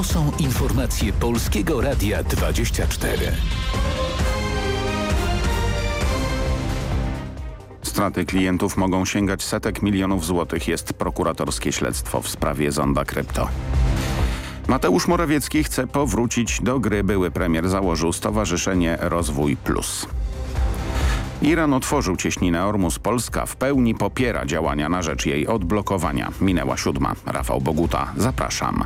To są informacje Polskiego Radia 24. Straty klientów mogą sięgać setek milionów złotych. Jest prokuratorskie śledztwo w sprawie zonda krypto. Mateusz Morawiecki chce powrócić do gry. Były premier założył Stowarzyszenie Rozwój Plus. Iran otworzył cieśninę Ormus. Polska w pełni popiera działania na rzecz jej odblokowania. Minęła siódma. Rafał Boguta. Zapraszam.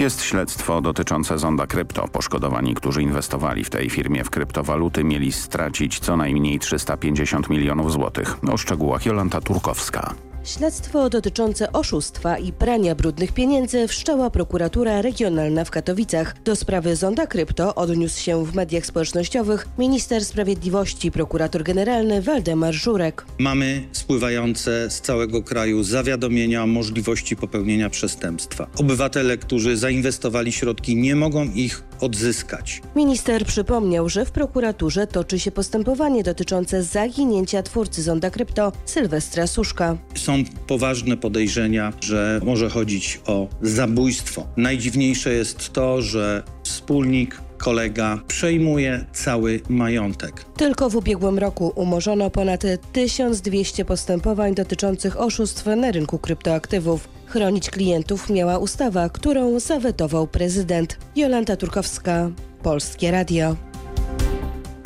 Jest śledztwo dotyczące zonda krypto. Poszkodowani, którzy inwestowali w tej firmie w kryptowaluty mieli stracić co najmniej 350 milionów złotych. O szczegółach Jolanta Turkowska. Śledztwo dotyczące oszustwa i prania brudnych pieniędzy wszczęła prokuratura regionalna w Katowicach. Do sprawy zonda krypto odniósł się w mediach społecznościowych minister sprawiedliwości, prokurator generalny Waldemar Żurek. Mamy spływające z całego kraju zawiadomienia o możliwości popełnienia przestępstwa. Obywatele, którzy zainwestowali środki nie mogą ich odzyskać. Minister przypomniał, że w prokuraturze toczy się postępowanie dotyczące zaginięcia twórcy zonda krypto Sylwestra Suszka. Są poważne podejrzenia, że może chodzić o zabójstwo. Najdziwniejsze jest to, że wspólnik kolega przejmuje cały majątek. Tylko w ubiegłym roku umorzono ponad 1200 postępowań dotyczących oszustw na rynku kryptoaktywów. Chronić klientów miała ustawa, którą zawetował prezydent. Jolanta Turkowska, Polskie Radio.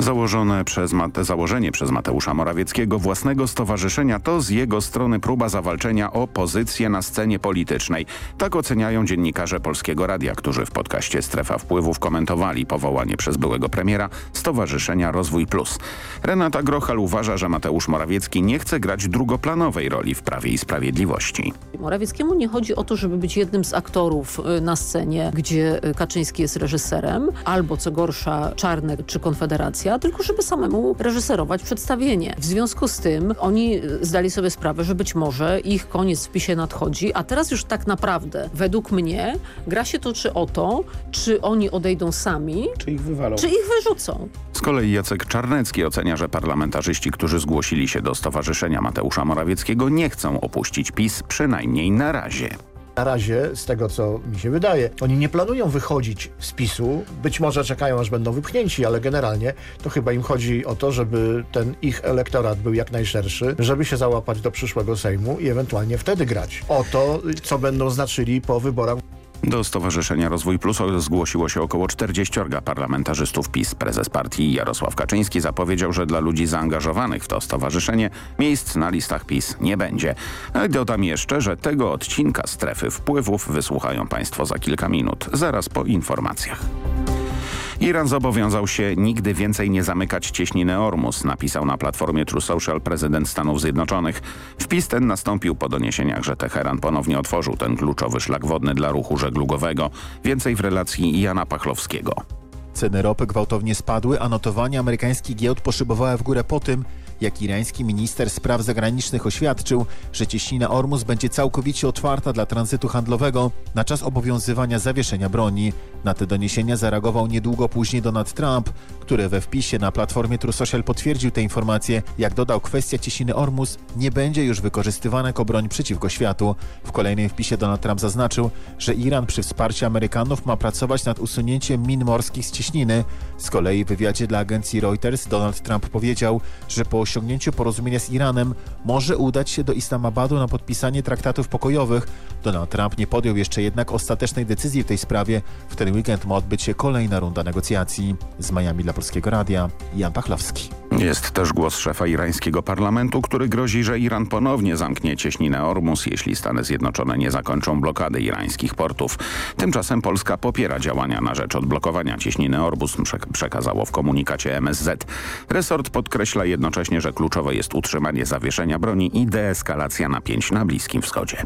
Założone przez założenie przez Mateusza Morawieckiego własnego stowarzyszenia to z jego strony próba zawalczenia o pozycję na scenie politycznej. Tak oceniają dziennikarze Polskiego Radia, którzy w podcaście Strefa Wpływów komentowali powołanie przez byłego premiera Stowarzyszenia Rozwój Plus. Renata Grochal uważa, że Mateusz Morawiecki nie chce grać drugoplanowej roli w Prawie i Sprawiedliwości. Morawieckiemu nie chodzi o to, żeby być jednym z aktorów y, na scenie, gdzie Kaczyński jest reżyserem, albo co gorsza Czarnek czy Konfederacja, tylko żeby samemu reżyserować przedstawienie. W związku z tym oni zdali sobie sprawę, że być może ich koniec w PiSie nadchodzi, a teraz już tak naprawdę, według mnie, gra się toczy o to, czy oni odejdą sami, czy ich wywalą. Czy ich wyrzucą. Z kolei Jacek Czarnecki ocenia, że parlamentarzyści, którzy zgłosili się do Stowarzyszenia Mateusza Morawieckiego nie chcą opuścić PiS, przynajmniej na razie. Na razie, z tego co mi się wydaje, oni nie planują wychodzić z PiSu. Być może czekają, aż będą wypchnięci, ale generalnie to chyba im chodzi o to, żeby ten ich elektorat był jak najszerszy, żeby się załapać do przyszłego Sejmu i ewentualnie wtedy grać o to, co będą znaczyli po wyborach. Do Stowarzyszenia Rozwój Plus zgłosiło się około 40 parlamentarzystów PiS. Prezes partii Jarosław Kaczyński zapowiedział, że dla ludzi zaangażowanych w to stowarzyszenie miejsc na listach PiS nie będzie. Dodam jeszcze, że tego odcinka strefy wpływów wysłuchają Państwo za kilka minut, zaraz po informacjach. Iran zobowiązał się nigdy więcej nie zamykać cieśniny Ormus, napisał na platformie True Social prezydent Stanów Zjednoczonych. Wpis ten nastąpił po doniesieniach, że Teheran ponownie otworzył ten kluczowy szlak wodny dla ruchu żeglugowego. Więcej w relacji Jana Pachlowskiego. Ceny ropy gwałtownie spadły, a notowania amerykańskich giełd poszybowały w górę po tym, jak irański minister spraw zagranicznych oświadczył, że cieśnina Ormus będzie całkowicie otwarta dla tranzytu handlowego na czas obowiązywania zawieszenia broni. Na te doniesienia zareagował niedługo później Donald Trump, który we wpisie na platformie True Social potwierdził te informacje. Jak dodał, kwestia cieśniny Ormus nie będzie już wykorzystywana jako broń przeciwko światu. W kolejnym wpisie Donald Trump zaznaczył, że Iran przy wsparciu Amerykanów ma pracować nad usunięciem min morskich z cieśniny. Z kolei w wywiadzie dla agencji Reuters Donald Trump powiedział, że po osiągnięciu porozumienia z Iranem może udać się do Islamabadu na podpisanie traktatów pokojowych. Donald Trump nie podjął jeszcze jednak ostatecznej decyzji w tej sprawie. W ten weekend ma odbyć się kolejna runda negocjacji. Z Miami dla Polskiego Radia Jan Pachlowski. Jest też głos szefa irańskiego parlamentu, który grozi, że Iran ponownie zamknie cieśninę Ormus, jeśli Stany Zjednoczone nie zakończą blokady irańskich portów. Tymczasem Polska popiera działania na rzecz odblokowania cieśniny Ormus, przekazało w komunikacie MSZ. Resort podkreśla jednocześnie, że kluczowe jest utrzymanie zawieszenia broni i deeskalacja napięć na Bliskim Wschodzie.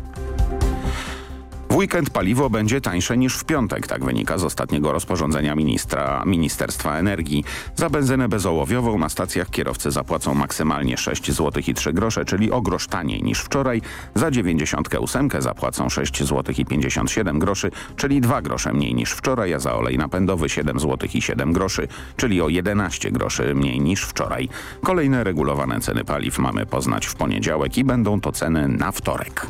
W weekend paliwo będzie tańsze niż w piątek, tak wynika z ostatniego rozporządzenia ministra, Ministerstwa Energii. Za benzynę bezołowiową na stacjach kierowcy zapłacą maksymalnie 6 zł i 3 grosze, czyli o grosz taniej niż wczoraj. Za 98 zapłacą 6 zł i 57 groszy, czyli 2 grosze mniej niż wczoraj, a za olej napędowy 7 zł i 7 groszy, czyli o 11 groszy mniej niż wczoraj. Kolejne regulowane ceny paliw mamy poznać w poniedziałek i będą to ceny na wtorek.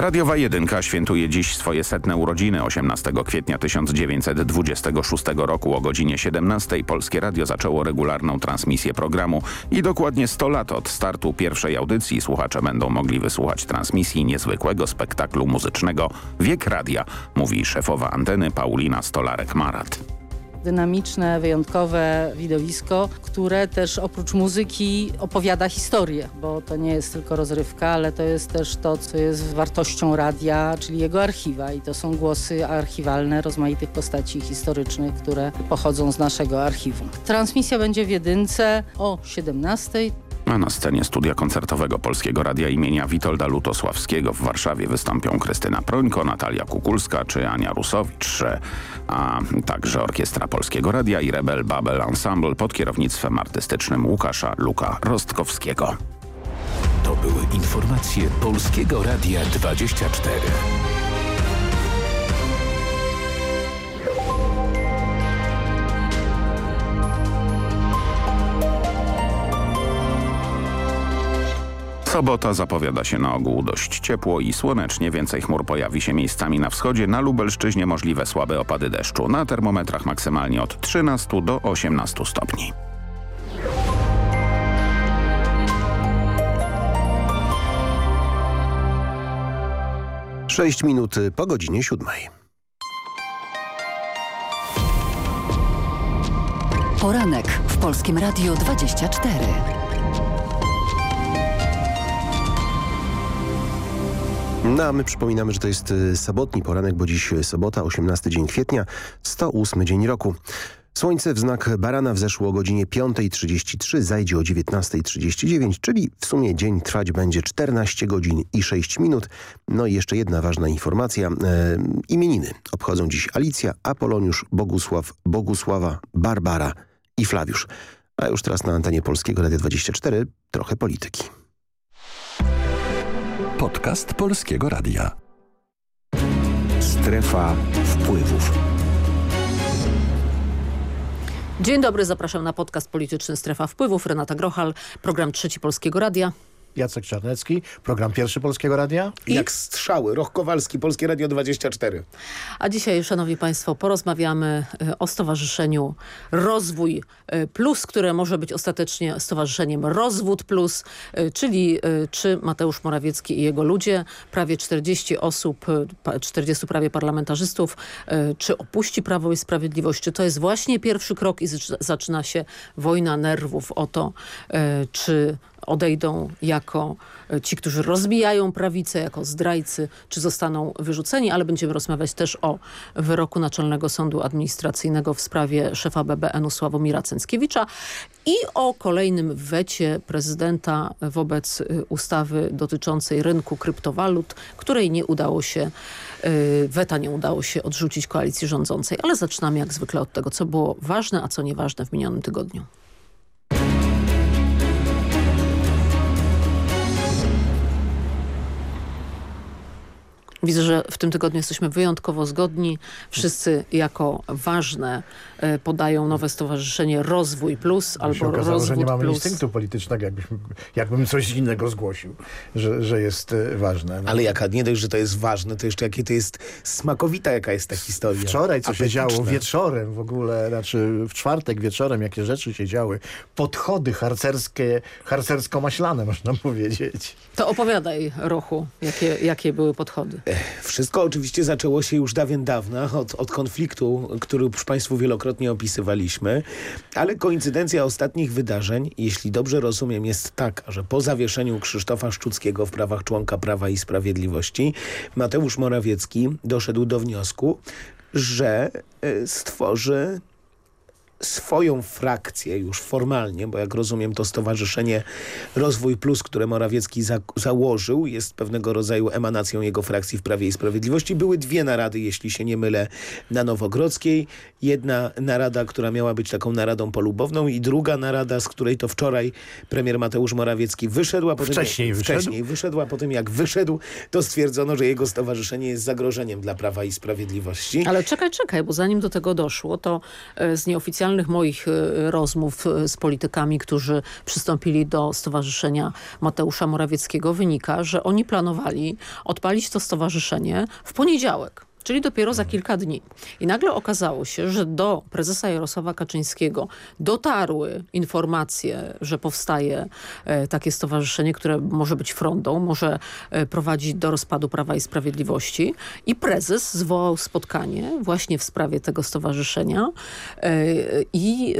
Radiowa Jedynka świętuje dziś swoje setne urodziny. 18 kwietnia 1926 roku o godzinie 17 Polskie Radio zaczęło regularną transmisję programu i dokładnie 100 lat od startu pierwszej audycji słuchacze będą mogli wysłuchać transmisji niezwykłego spektaklu muzycznego Wiek Radia, mówi szefowa anteny Paulina Stolarek-Marat dynamiczne, wyjątkowe widowisko, które też oprócz muzyki opowiada historię, bo to nie jest tylko rozrywka, ale to jest też to, co jest wartością radia, czyli jego archiwa i to są głosy archiwalne rozmaitych postaci historycznych, które pochodzą z naszego archiwum. Transmisja będzie w jedynce o 17 a na scenie studia koncertowego Polskiego Radia imienia Witolda Lutosławskiego w Warszawie wystąpią Krystyna Prońko, Natalia Kukulska czy Ania Rusowicz, a także Orkiestra Polskiego Radia i Rebel Babel Ensemble pod kierownictwem artystycznym Łukasza Luka Rostkowskiego. To były informacje Polskiego Radia 24. Sobota zapowiada się na ogół dość ciepło i słonecznie. Więcej chmur pojawi się miejscami na wschodzie. Na Lubelszczyźnie możliwe słabe opady deszczu. Na termometrach maksymalnie od 13 do 18 stopni. Sześć minut po godzinie siódmej. Poranek w Polskim Radiu 24. No a my przypominamy, że to jest y, sobotni poranek, bo dziś sobota, 18 dzień kwietnia, 108 dzień roku. Słońce w znak barana wzeszło o godzinie 5.33, zajdzie o 19.39, czyli w sumie dzień trwać będzie 14 godzin i 6 minut. No i jeszcze jedna ważna informacja. E, imieniny obchodzą dziś Alicja, Apoloniusz, Bogusław, Bogusława, Barbara i Flawiusz. A już teraz na antenie Polskiego Radia 24 trochę polityki. Podcast Polskiego Radia. Strefa wpływów. Dzień dobry, zapraszam na podcast polityczny Strefa Wpływów. Renata Grochal, program Trzeci Polskiego Radia. Jacek Czarnecki, program Pierwszy Polskiego Radia. I jak strzały, Roch Kowalski, Polskie Radio 24. A dzisiaj, szanowni państwo, porozmawiamy e, o Stowarzyszeniu Rozwój e, Plus, które może być ostatecznie Stowarzyszeniem Rozwód Plus, e, czyli czy Mateusz Morawiecki i jego ludzie, prawie 40 osób, 40 prawie parlamentarzystów, czy opuści Prawo i Sprawiedliwość, czy to jest właśnie pierwszy krok i zaczyna się wojna nerwów o to, czy odejdą jako e, ci, którzy rozbijają prawicę, jako zdrajcy, czy zostaną wyrzuceni, ale będziemy rozmawiać też o wyroku Naczelnego Sądu Administracyjnego w sprawie szefa BBN-u Sławomira Cęckiewicza i o kolejnym wecie prezydenta wobec e, ustawy dotyczącej rynku kryptowalut, której nie udało się e, weta nie udało się odrzucić koalicji rządzącej, ale zaczynamy jak zwykle od tego, co było ważne, a co nieważne w minionym tygodniu. Widzę, że w tym tygodniu jesteśmy wyjątkowo zgodni. Wszyscy jako ważne e, podają nowe stowarzyszenie Rozwój Plus albo się okazało, Rozwód że nie mamy plus. instynktu politycznego, jakbyśmy, jakbym coś innego zgłosił, że, że jest e, ważne. No. Ale jaka, nie dość, że to jest ważne, to jeszcze jakie to jest smakowita, jaka jest ta historia. Wczoraj co się działo wieczorem w ogóle, znaczy w czwartek wieczorem, jakie rzeczy się działy. Podchody harcerskie, harcersko-maślane można powiedzieć. To opowiadaj, Rochu, jakie, jakie były podchody. Wszystko oczywiście zaczęło się już dawien dawna, od, od konfliktu, który już Państwu wielokrotnie opisywaliśmy, ale koincydencja ostatnich wydarzeń, jeśli dobrze rozumiem, jest taka, że po zawieszeniu Krzysztofa Szczuckiego w prawach członka Prawa i Sprawiedliwości, Mateusz Morawiecki doszedł do wniosku, że e, stworzy swoją frakcję już formalnie, bo jak rozumiem to Stowarzyszenie Rozwój Plus, które Morawiecki za założył, jest pewnego rodzaju emanacją jego frakcji w Prawie i Sprawiedliwości. Były dwie narady, jeśli się nie mylę, na Nowogrodzkiej. Jedna narada, która miała być taką naradą polubowną i druga narada, z której to wczoraj premier Mateusz Morawiecki wyszedł, a potem... Wcześniej wyszedł? Wcześniej wyszedł, a potem jak wyszedł, to stwierdzono, że jego stowarzyszenie jest zagrożeniem dla Prawa i Sprawiedliwości. Ale czekaj, czekaj, bo zanim do tego doszło, to e, z nieoficjalnych moich e, rozmów e, z politykami, którzy przystąpili do Stowarzyszenia Mateusza Morawieckiego wynika, że oni planowali odpalić to stowarzyszenie w poniedziałek czyli dopiero za kilka dni. I nagle okazało się, że do prezesa Jarosława Kaczyńskiego dotarły informacje, że powstaje e, takie stowarzyszenie, które może być frondą, może e, prowadzić do rozpadu Prawa i Sprawiedliwości i prezes zwołał spotkanie właśnie w sprawie tego stowarzyszenia e, i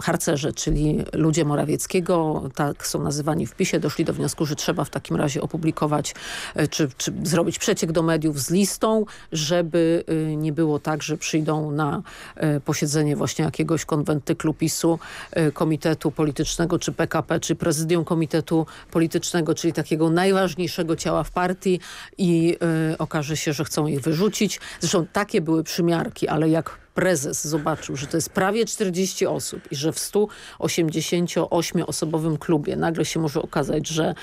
harcerze, czyli ludzie Morawieckiego, tak są nazywani w PiSie, doszli do wniosku, że trzeba w takim razie opublikować, e, czy, czy zrobić przeciek do mediów z listą, żeby e, nie było tak, że przyjdą na e, posiedzenie właśnie jakiegoś konwentyklu PiSu, Komitetu Politycznego, czy PKP, czy Prezydium Komitetu Politycznego, czyli takiego najważniejszego ciała w partii i okaże się, że chcą ich wyrzucić. Zresztą takie były przymiarki, ale jak prezes zobaczył, że to jest prawie 40 osób i że w 188-osobowym klubie nagle się może okazać, że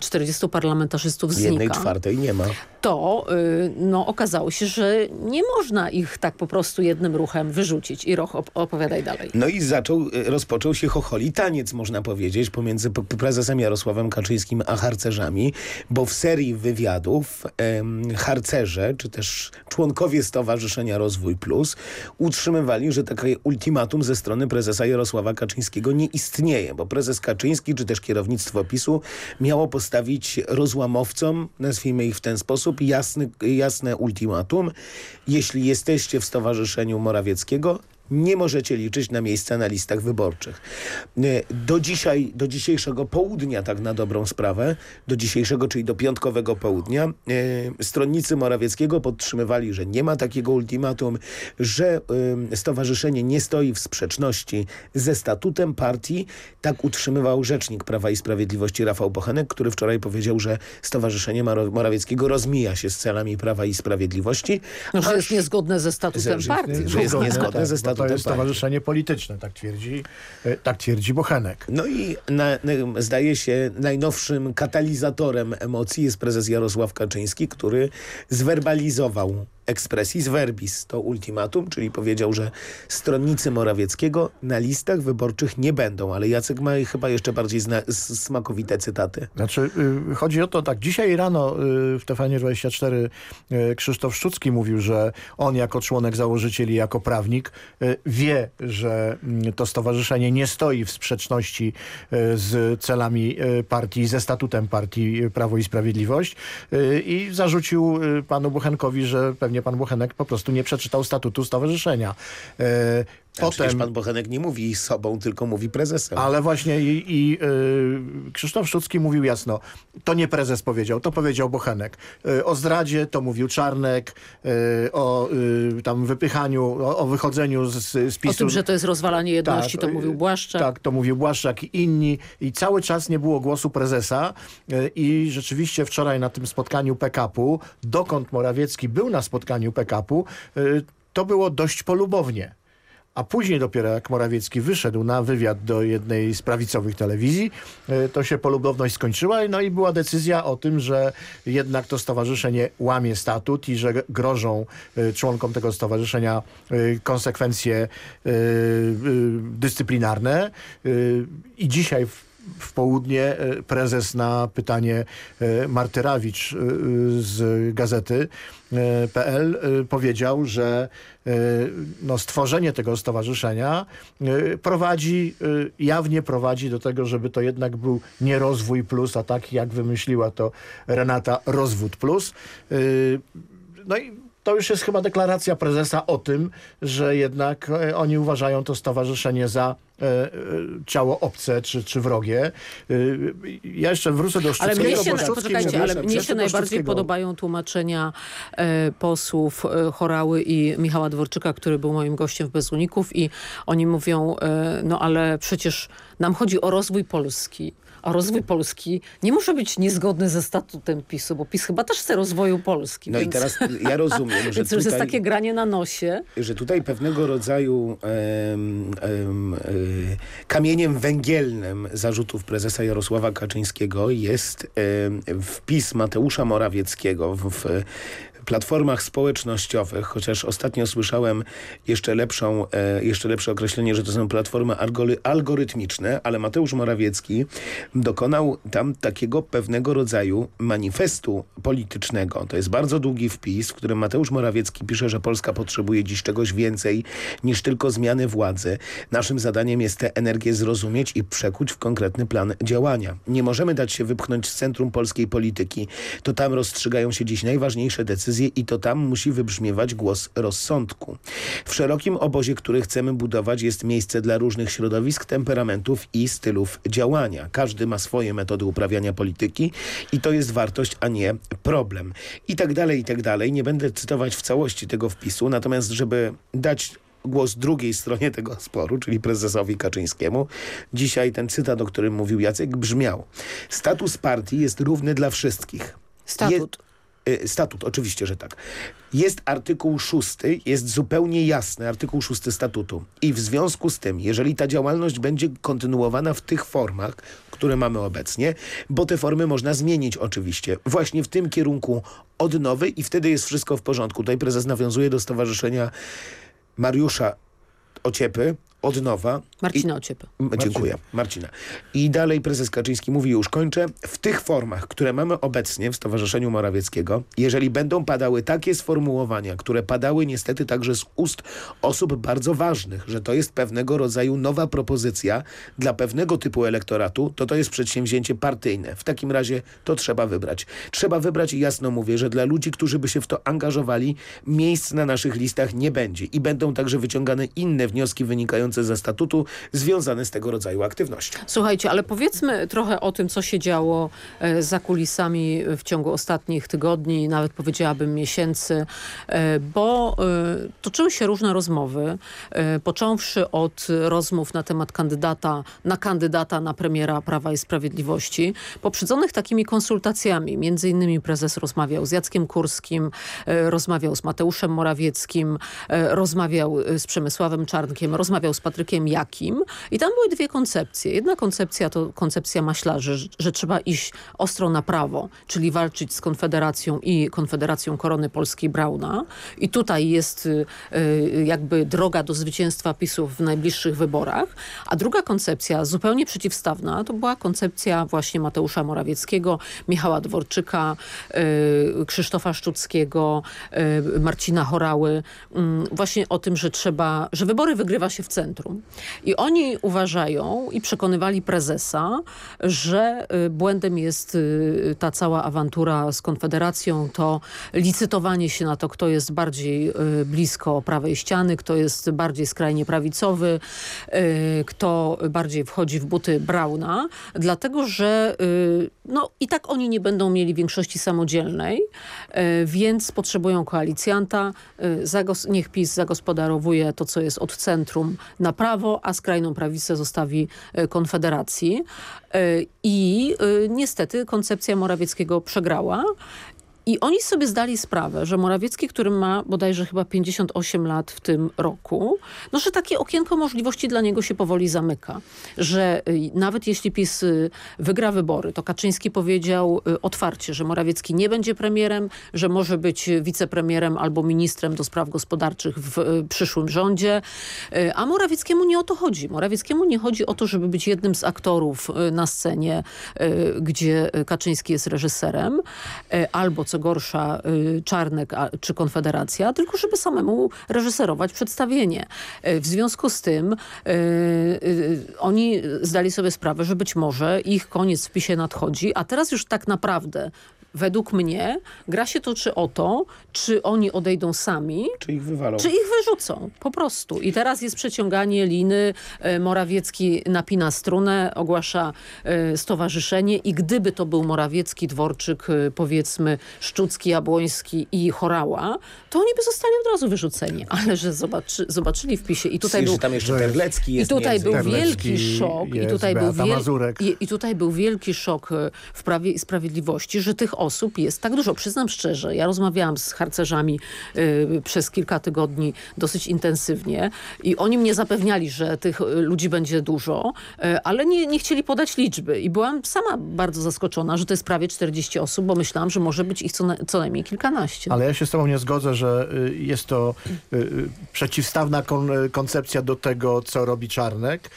40 e, parlamentarzystów znika. Jednej czwartej nie ma. To y, no, okazało się, że nie można ich tak po prostu jednym ruchem wyrzucić. I Roch, opowiadaj dalej. No i zaczął, y, rozpoczął się chocholi taniec, można powiedzieć, pomiędzy prezesem Jarosławem Kaczyńskim a harcerzami, bo w serii wywiadów em, harcerze, czy też członkowie Stowarzyszenia Rozwój Plus utrzymywali, że takie ultimatum ze strony prezesa Jarosława Kaczyńskiego nie istnieje, bo prezes Kaczyński czy też kierownictwo PiSu miało postawić rozłamowcom, nazwijmy ich w ten sposób, jasny, jasne ultimatum. Jeśli jesteście w Stowarzyszeniu Morawieckiego, nie możecie liczyć na miejsca na listach wyborczych. E, do dzisiaj, do dzisiejszego południa, tak na dobrą sprawę, do dzisiejszego, czyli do piątkowego południa, e, stronnicy Morawieckiego podtrzymywali, że nie ma takiego ultimatum, że e, stowarzyszenie nie stoi w sprzeczności ze statutem partii. Tak utrzymywał rzecznik Prawa i Sprawiedliwości Rafał Bochenek, który wczoraj powiedział, że Stowarzyszenie Morawieckiego rozmija się z celami Prawa i Sprawiedliwości. No, że jest niezgodne ze statutem partii. Że jest niezgodne ze statutem to jest stowarzyszenie polityczne, tak twierdzi, e, tak twierdzi Bochenek. No i na, na, zdaje się najnowszym katalizatorem emocji jest prezes Jarosław Kaczyński, który zwerbalizował expressis verbis. To ultimatum, czyli powiedział, że stronnicy Morawieckiego na listach wyborczych nie będą, ale Jacek ma chyba jeszcze bardziej smakowite cytaty. Znaczy, y, chodzi o to tak, dzisiaj rano y, w TVN24 y, Krzysztof Szczucki mówił, że on jako członek założycieli, jako prawnik wie, że mm, to stowarzyszenie nie stoi w sprzeczności z celami partii, ze statutem partii Prawo i Sprawiedliwość i zarzucił panu Buchenkowi, że pewnie pan Bochenek po prostu nie przeczytał statutu stowarzyszenia. Potem, pan Bochenek nie mówi sobą, tylko mówi prezesem. Ale właśnie i, i y, Krzysztof Szczucki mówił jasno, to nie prezes powiedział, to powiedział Bochenek. Y, o zdradzie to mówił Czarnek, y, o tam wypychaniu, o, o wychodzeniu z, z PiSu. O tym, że to jest rozwalanie jedności, tak, to mówił Błaszczak. Tak, to mówił Błaszczak i inni. I cały czas nie było głosu prezesa i rzeczywiście wczoraj na tym spotkaniu PKP-u, dokąd Morawiecki był na spotkaniu PKP-u, to było dość polubownie. A później dopiero jak Morawiecki wyszedł na wywiad do jednej z prawicowych telewizji, e, to się polubowność skończyła no i była decyzja o tym, że jednak to stowarzyszenie łamie statut i że grożą e, członkom tego stowarzyszenia e, konsekwencje dyscyplinarne. I dzisiaj w południe prezes na pytanie Marty Rawicz z gazety PL powiedział, że no, stworzenie tego stowarzyszenia prowadzi, jawnie prowadzi do tego, żeby to jednak był nie rozwój plus, a tak jak wymyśliła to Renata, rozwód plus. No i to już jest chyba deklaracja prezesa o tym, że jednak oni uważają to stowarzyszenie za e, ciało obce czy, czy wrogie. E, ja jeszcze wrócę do Ale Szczuckiego. mnie się, poczekajcie, ale mnie się najbardziej podobają tłumaczenia e, posłów e, Chorały i Michała Dworczyka, który był moim gościem w Bezuników i oni mówią, e, no ale przecież nam chodzi o rozwój Polski. A rozwój Polski nie może być niezgodny ze statutem PiSu, bo PiS chyba też chce rozwoju Polski. No i więc, teraz ja rozumiem, że już jest tutaj... takie granie na nosie. że tutaj pewnego rodzaju em, em, y, kamieniem węgielnym zarzutów prezesa Jarosława Kaczyńskiego jest wpis Mateusza Morawieckiego w, w platformach społecznościowych, chociaż ostatnio słyszałem jeszcze, lepszą, e, jeszcze lepsze określenie, że to są platformy algory, algorytmiczne, ale Mateusz Morawiecki dokonał tam takiego pewnego rodzaju manifestu politycznego. To jest bardzo długi wpis, w którym Mateusz Morawiecki pisze, że Polska potrzebuje dziś czegoś więcej niż tylko zmiany władzy. Naszym zadaniem jest tę energię zrozumieć i przekuć w konkretny plan działania. Nie możemy dać się wypchnąć z centrum polskiej polityki. To tam rozstrzygają się dziś najważniejsze decyzje i to tam musi wybrzmiewać głos rozsądku. W szerokim obozie, który chcemy budować jest miejsce dla różnych środowisk, temperamentów i stylów działania. Każdy ma swoje metody uprawiania polityki i to jest wartość, a nie problem. I tak dalej, i tak dalej. Nie będę cytować w całości tego wpisu, natomiast żeby dać głos drugiej stronie tego sporu, czyli prezesowi Kaczyńskiemu. Dzisiaj ten cytat, o którym mówił Jacek, brzmiał. Status partii jest równy dla wszystkich. Statut. Je, statut, oczywiście, że tak. Jest artykuł szósty, jest zupełnie jasny artykuł szósty statutu. I w związku z tym, jeżeli ta działalność będzie kontynuowana w tych formach, które mamy obecnie, bo te formy można zmienić oczywiście, właśnie w tym kierunku odnowy i wtedy jest wszystko w porządku. Tutaj prezes nawiązuje do Stowarzyszenia Mariusza Ociepy, Odnowa. Marcina Ociepy. M- Dziękuję. Marcina. I dalej prezes Kaczyński mówi, już kończę, w tych formach, które mamy obecnie w Stowarzyszeniu Morawieckiego, jeżeli będą padały takie sformułowania, które padały niestety także z ust osób bardzo ważnych, że to jest pewnego rodzaju nowa propozycja dla pewnego typu elektoratu, to to jest przedsięwzięcie partyjne. W takim razie to trzeba wybrać. Trzeba wybrać i jasno mówię, że dla ludzi, którzy by się w to angażowali, miejsc na naszych listach nie będzie i będą także wyciągane inne wnioski wynikające ze statutu związane z tego rodzaju aktywnością. Słuchajcie, ale powiedzmy trochę o tym, co się działo e, za kulisami w ciągu ostatnich tygodni, nawet powiedziałabym miesięcy, e, bo e, toczyły się różne rozmowy, począwszy od rozmów na temat kandydata, na kandydata na premiera Prawa i Sprawiedliwości, poprzedzonych takimi konsultacjami. Między innymi prezes rozmawiał z Jackiem Kurskim, rozmawiał z Mateuszem Morawieckim, rozmawiał z Przemysławem Czarnkiem, rozmawiał z Patrykiem Jakim i tam były dwie koncepcje. Jedna koncepcja to koncepcja maślarzy, że, że trzeba iść ostro na prawo, czyli walczyć z Konfederacją i Konfederacją Korony Polskiej Brauna. I tutaj jest y, y, jakby droga do zwycięstwa PiSu w najbliższych wyborach. A druga koncepcja, zupełnie przeciwstawna, to była koncepcja właśnie Mateusza Morawieckiego, Michała Dworczyka, y, Krzysztofa Szczuckiego, Marcina Chorały. Mm, właśnie o tym, że trzeba, że wybory wygrywa się w centrum. I oni uważają i przekonywali prezesa, że y, błędem jest y, ta cała awantura z Konfederacją, to licytowanie się na to, kto jest bardziej y, blisko prawej ściany, kto jest bardziej skrajnie prawicowy, kto bardziej wchodzi w buty Brauna, dlatego że no, i tak oni nie będą mieli większości samodzielnej, więc potrzebują koalicjanta. Niech PiS zagospodarowuje to, co jest od centrum na prawo, a skrajną prawicę zostawi y, Konfederacji. Y, I y, niestety koncepcja Morawieckiego przegrała. I oni sobie zdali sprawę, że Morawiecki, który ma bodajże chyba 58 lat w tym roku, no że takie okienko możliwości dla niego się powoli zamyka. Że y, nawet jeśli PiS y, wygra wybory, to Kaczyński powiedział y, otwarcie, że Morawiecki nie będzie premierem, że może być wicepremierem albo ministrem do spraw gospodarczych w przyszłym rządzie. A Morawieckiemu nie o to chodzi. Morawieckiemu nie chodzi o to, żeby być jednym z aktorów na scenie, gdzie Kaczyński jest reżyserem, albo co gorsza y, Czarnek czy Konfederacja, tylko żeby samemu reżyserować przedstawienie. Y, W związku z tym y, oni zdali sobie sprawę, że być może ich koniec w PiSie nadchodzi, a teraz już tak naprawdę według mnie gra się toczy o to, czy oni odejdą sami, Czy ich wywalą? czy ich wyrzucą, po prostu. I teraz jest przeciąganie liny, e, Morawiecki napina strunę, ogłasza e, stowarzyszenie i gdyby to był Morawiecki, Dworczyk, e, powiedzmy Szczucki, Jabłoński i Chorała, to oni by zostali od razu wyrzuceni. Ale że zobaczy, zobaczyli w PiSie i tutaj był... tam jeszcze Terlecki I jest tutaj między był wielki szok i tutaj, był wiel... I, I tutaj był wielki szok w Prawie i Sprawiedliwości, że tych osób jest tak dużo. Przyznam szczerze, ja rozmawiałam z harcerzami y, przez kilka tygodni dosyć intensywnie i oni mnie zapewniali, że tych y, ludzi będzie dużo, y, ale nie, nie chcieli podać liczby i byłam sama bardzo zaskoczona, że to jest prawie 40 osób, bo myślałam, że może być ich co, na, co najmniej kilkanaście. Ale ja się z tobą nie zgodzę, że y, jest to y, przeciwstawna kon, koncepcja do tego, co robi Czarnek,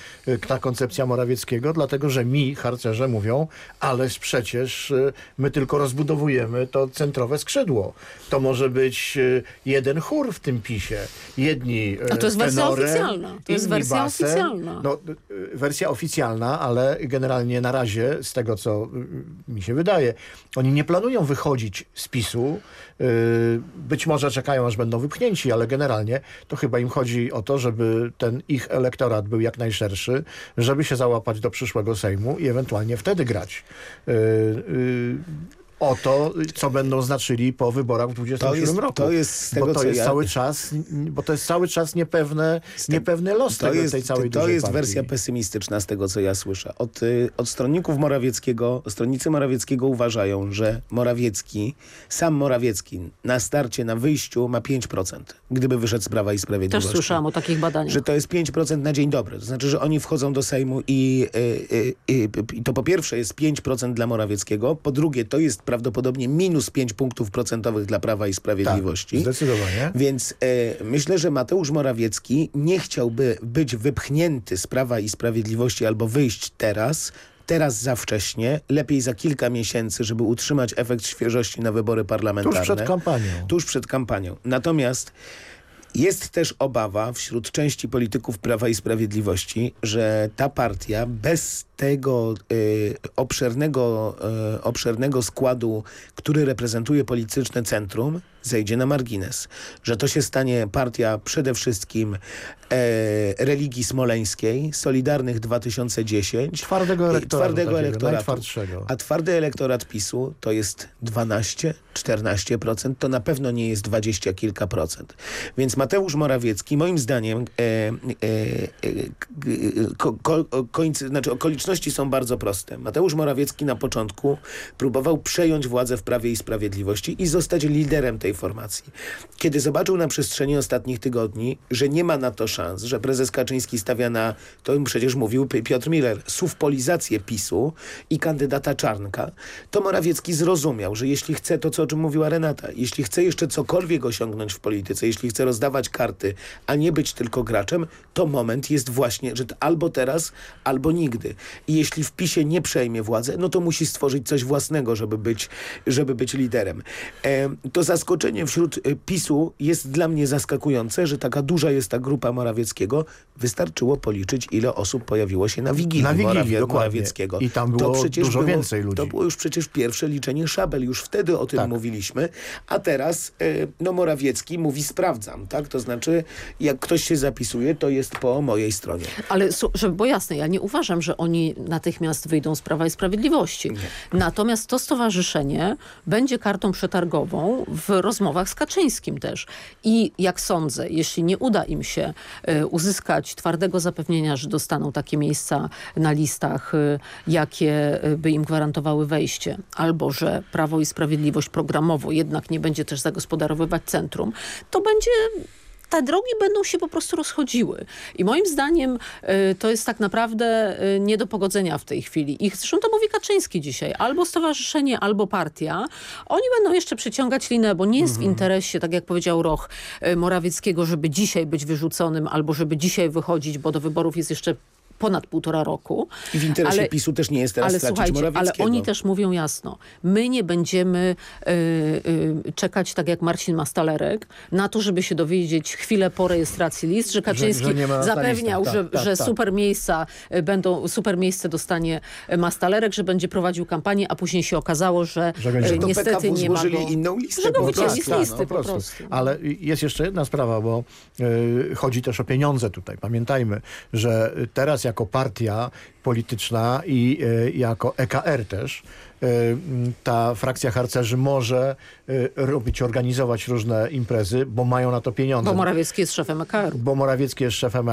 ta koncepcja Morawieckiego, dlatego, że mi, harcerze, mówią, ależ przecież my tylko rozbudowujemy to centrowe skrzydło. To może być y, jeden chór w tym pisie. Jedni y, A to jest wersja oficjalna. To jest wersja basem. oficjalna. No, y, wersja oficjalna, ale generalnie na razie, z tego co mi się wydaje, oni nie planują wychodzić z PiSu. Być może czekają, aż będą wypchnięci, ale generalnie to chyba im chodzi o to, żeby ten ich elektorat był jak najszerszy, żeby się załapać do przyszłego Sejmu i ewentualnie wtedy grać. Y, y, O to, co będą znaczyli po wyborach w 27 To jest- roku. to jest z tego, bo to co jest ja- cały czas, bo to jest cały czas niepewne, niepewny los To tego, jest, tej całej to dużej jest partii. wersja pesymistyczna z tego, co ja słyszę. Od, y, od stronników Morawieckiego, stronnicy Morawieckiego uważają, że Morawiecki, sam Morawiecki na starcie, na wyjściu ma 5%, gdyby wyszedł z Prawa i Też Sprawiedliwości. słyszałam o takich badaniach. Że to jest 5% na dzień dobry. To znaczy, że oni wchodzą do Sejmu i, y, y, y, to po pierwsze jest 5% dla Morawieckiego, po drugie to jest prawdopodobnie minus 5 punktów procentowych dla Prawa i Sprawiedliwości. Tak, zdecydowanie. Więc e, myślę, że Mateusz Morawiecki nie chciałby być wypchnięty z Prawa i Sprawiedliwości albo wyjść teraz, teraz za wcześnie, lepiej za kilka miesięcy, żeby utrzymać efekt świeżości na wybory parlamentarne. Tuż przed kampanią. Tuż przed kampanią. Natomiast jest też obawa wśród części polityków Prawa i Sprawiedliwości, że ta partia bez tego y, obszernego, y, obszernego składu, który reprezentuje polityczne centrum, zejdzie na margines. Że to się stanie partia przede wszystkim e, religii smoleńskiej, Solidarnych 2010. Twardego elektoratu twardego takiego, elektoratu. A twardy elektorat PiSu to jest 12-14%, to na pewno nie jest 20 kilka procent. Więc Mateusz Morawiecki, moim zdaniem, e, e, ko, ko, znaczy okoliczności są bardzo proste. Mateusz Morawiecki na początku próbował przejąć władzę w Prawie i Sprawiedliwości i zostać liderem tej formacji. Kiedy zobaczył na przestrzeni ostatnich tygodni, że nie ma na to szans, że prezes Kaczyński stawia na, to przecież mówił Piotr Miller, sufpolizację PiSu i kandydata Czarnka, to Morawiecki zrozumiał, że jeśli chce to, co o czym mówiła Renata, jeśli chce jeszcze cokolwiek osiągnąć w polityce, jeśli chce rozdawać karty, a nie być tylko graczem, to moment jest właśnie, że albo teraz, albo nigdy. I jeśli w PiSie nie przejmie władzę, no to musi stworzyć coś własnego, żeby być, żeby być liderem. E, to zaskoczenie wśród e, PiSu jest dla mnie zaskakujące, że taka duża jest ta grupa Morawieckiego. Wystarczyło policzyć, ile osób pojawiło się na Wigilii, Na Wigilii, Morawie, dokładnie. Morawieckiego. I tam było dużo więcej ludzi. To było już przecież pierwsze liczenie szabel. Już wtedy o tym Tak. mówiliśmy. A teraz e, no Morawiecki mówi sprawdzam, tak? To znaczy jak ktoś się zapisuje, to jest po mojej stronie. Ale żeby było jasne, ja nie uważam, że oni natychmiast wyjdą z Prawa i Sprawiedliwości. Natomiast to stowarzyszenie będzie kartą przetargową w rozmowach z Kaczyńskim też. I jak sądzę, jeśli nie uda im się e, uzyskać twardego zapewnienia, że dostaną takie miejsca na listach, e, jakie e, by im gwarantowały wejście, albo że Prawo i Sprawiedliwość programowo jednak nie będzie też zagospodarowywać centrum, to będzie te drogi będą się po prostu rozchodziły. I moim zdaniem y, to jest tak naprawdę y, nie do pogodzenia w tej chwili. I zresztą to mówi Kaczyński dzisiaj. Albo stowarzyszenie, albo partia. Oni będą jeszcze przyciągać linę, bo nie jest w interesie, tak jak powiedział Roch y, Morawieckiego, żeby dzisiaj być wyrzuconym, albo żeby dzisiaj wychodzić, bo do wyborów jest jeszcze ponad półtora roku. I w interesie ale, PiSu też nie jest teraz ale stracić ale oni też mówią jasno, my nie będziemy y, y, czekać tak jak Marcin Mastalerek na to, żeby się dowiedzieć chwilę po rejestracji list, że Kaczyński że na zapewniał, że, Tak, tak, że tak. super miejsca y, będą, super miejsce dostanie Mastalerek, że będzie prowadził kampanię, a później się okazało, że, Że niestety nie ma go. inną listę Że go po wycięli prostu. z listy no, po prostu. Ale jest jeszcze jedna sprawa, bo y, chodzi też o pieniądze tutaj. Pamiętajmy, że teraz jako partia polityczna i y, jako EKR też ta frakcja harcerzy może y, robić, organizować różne imprezy, bo mają na to pieniądze. Bo Morawiecki jest szefem EKR. bo Morawiecki jest szefem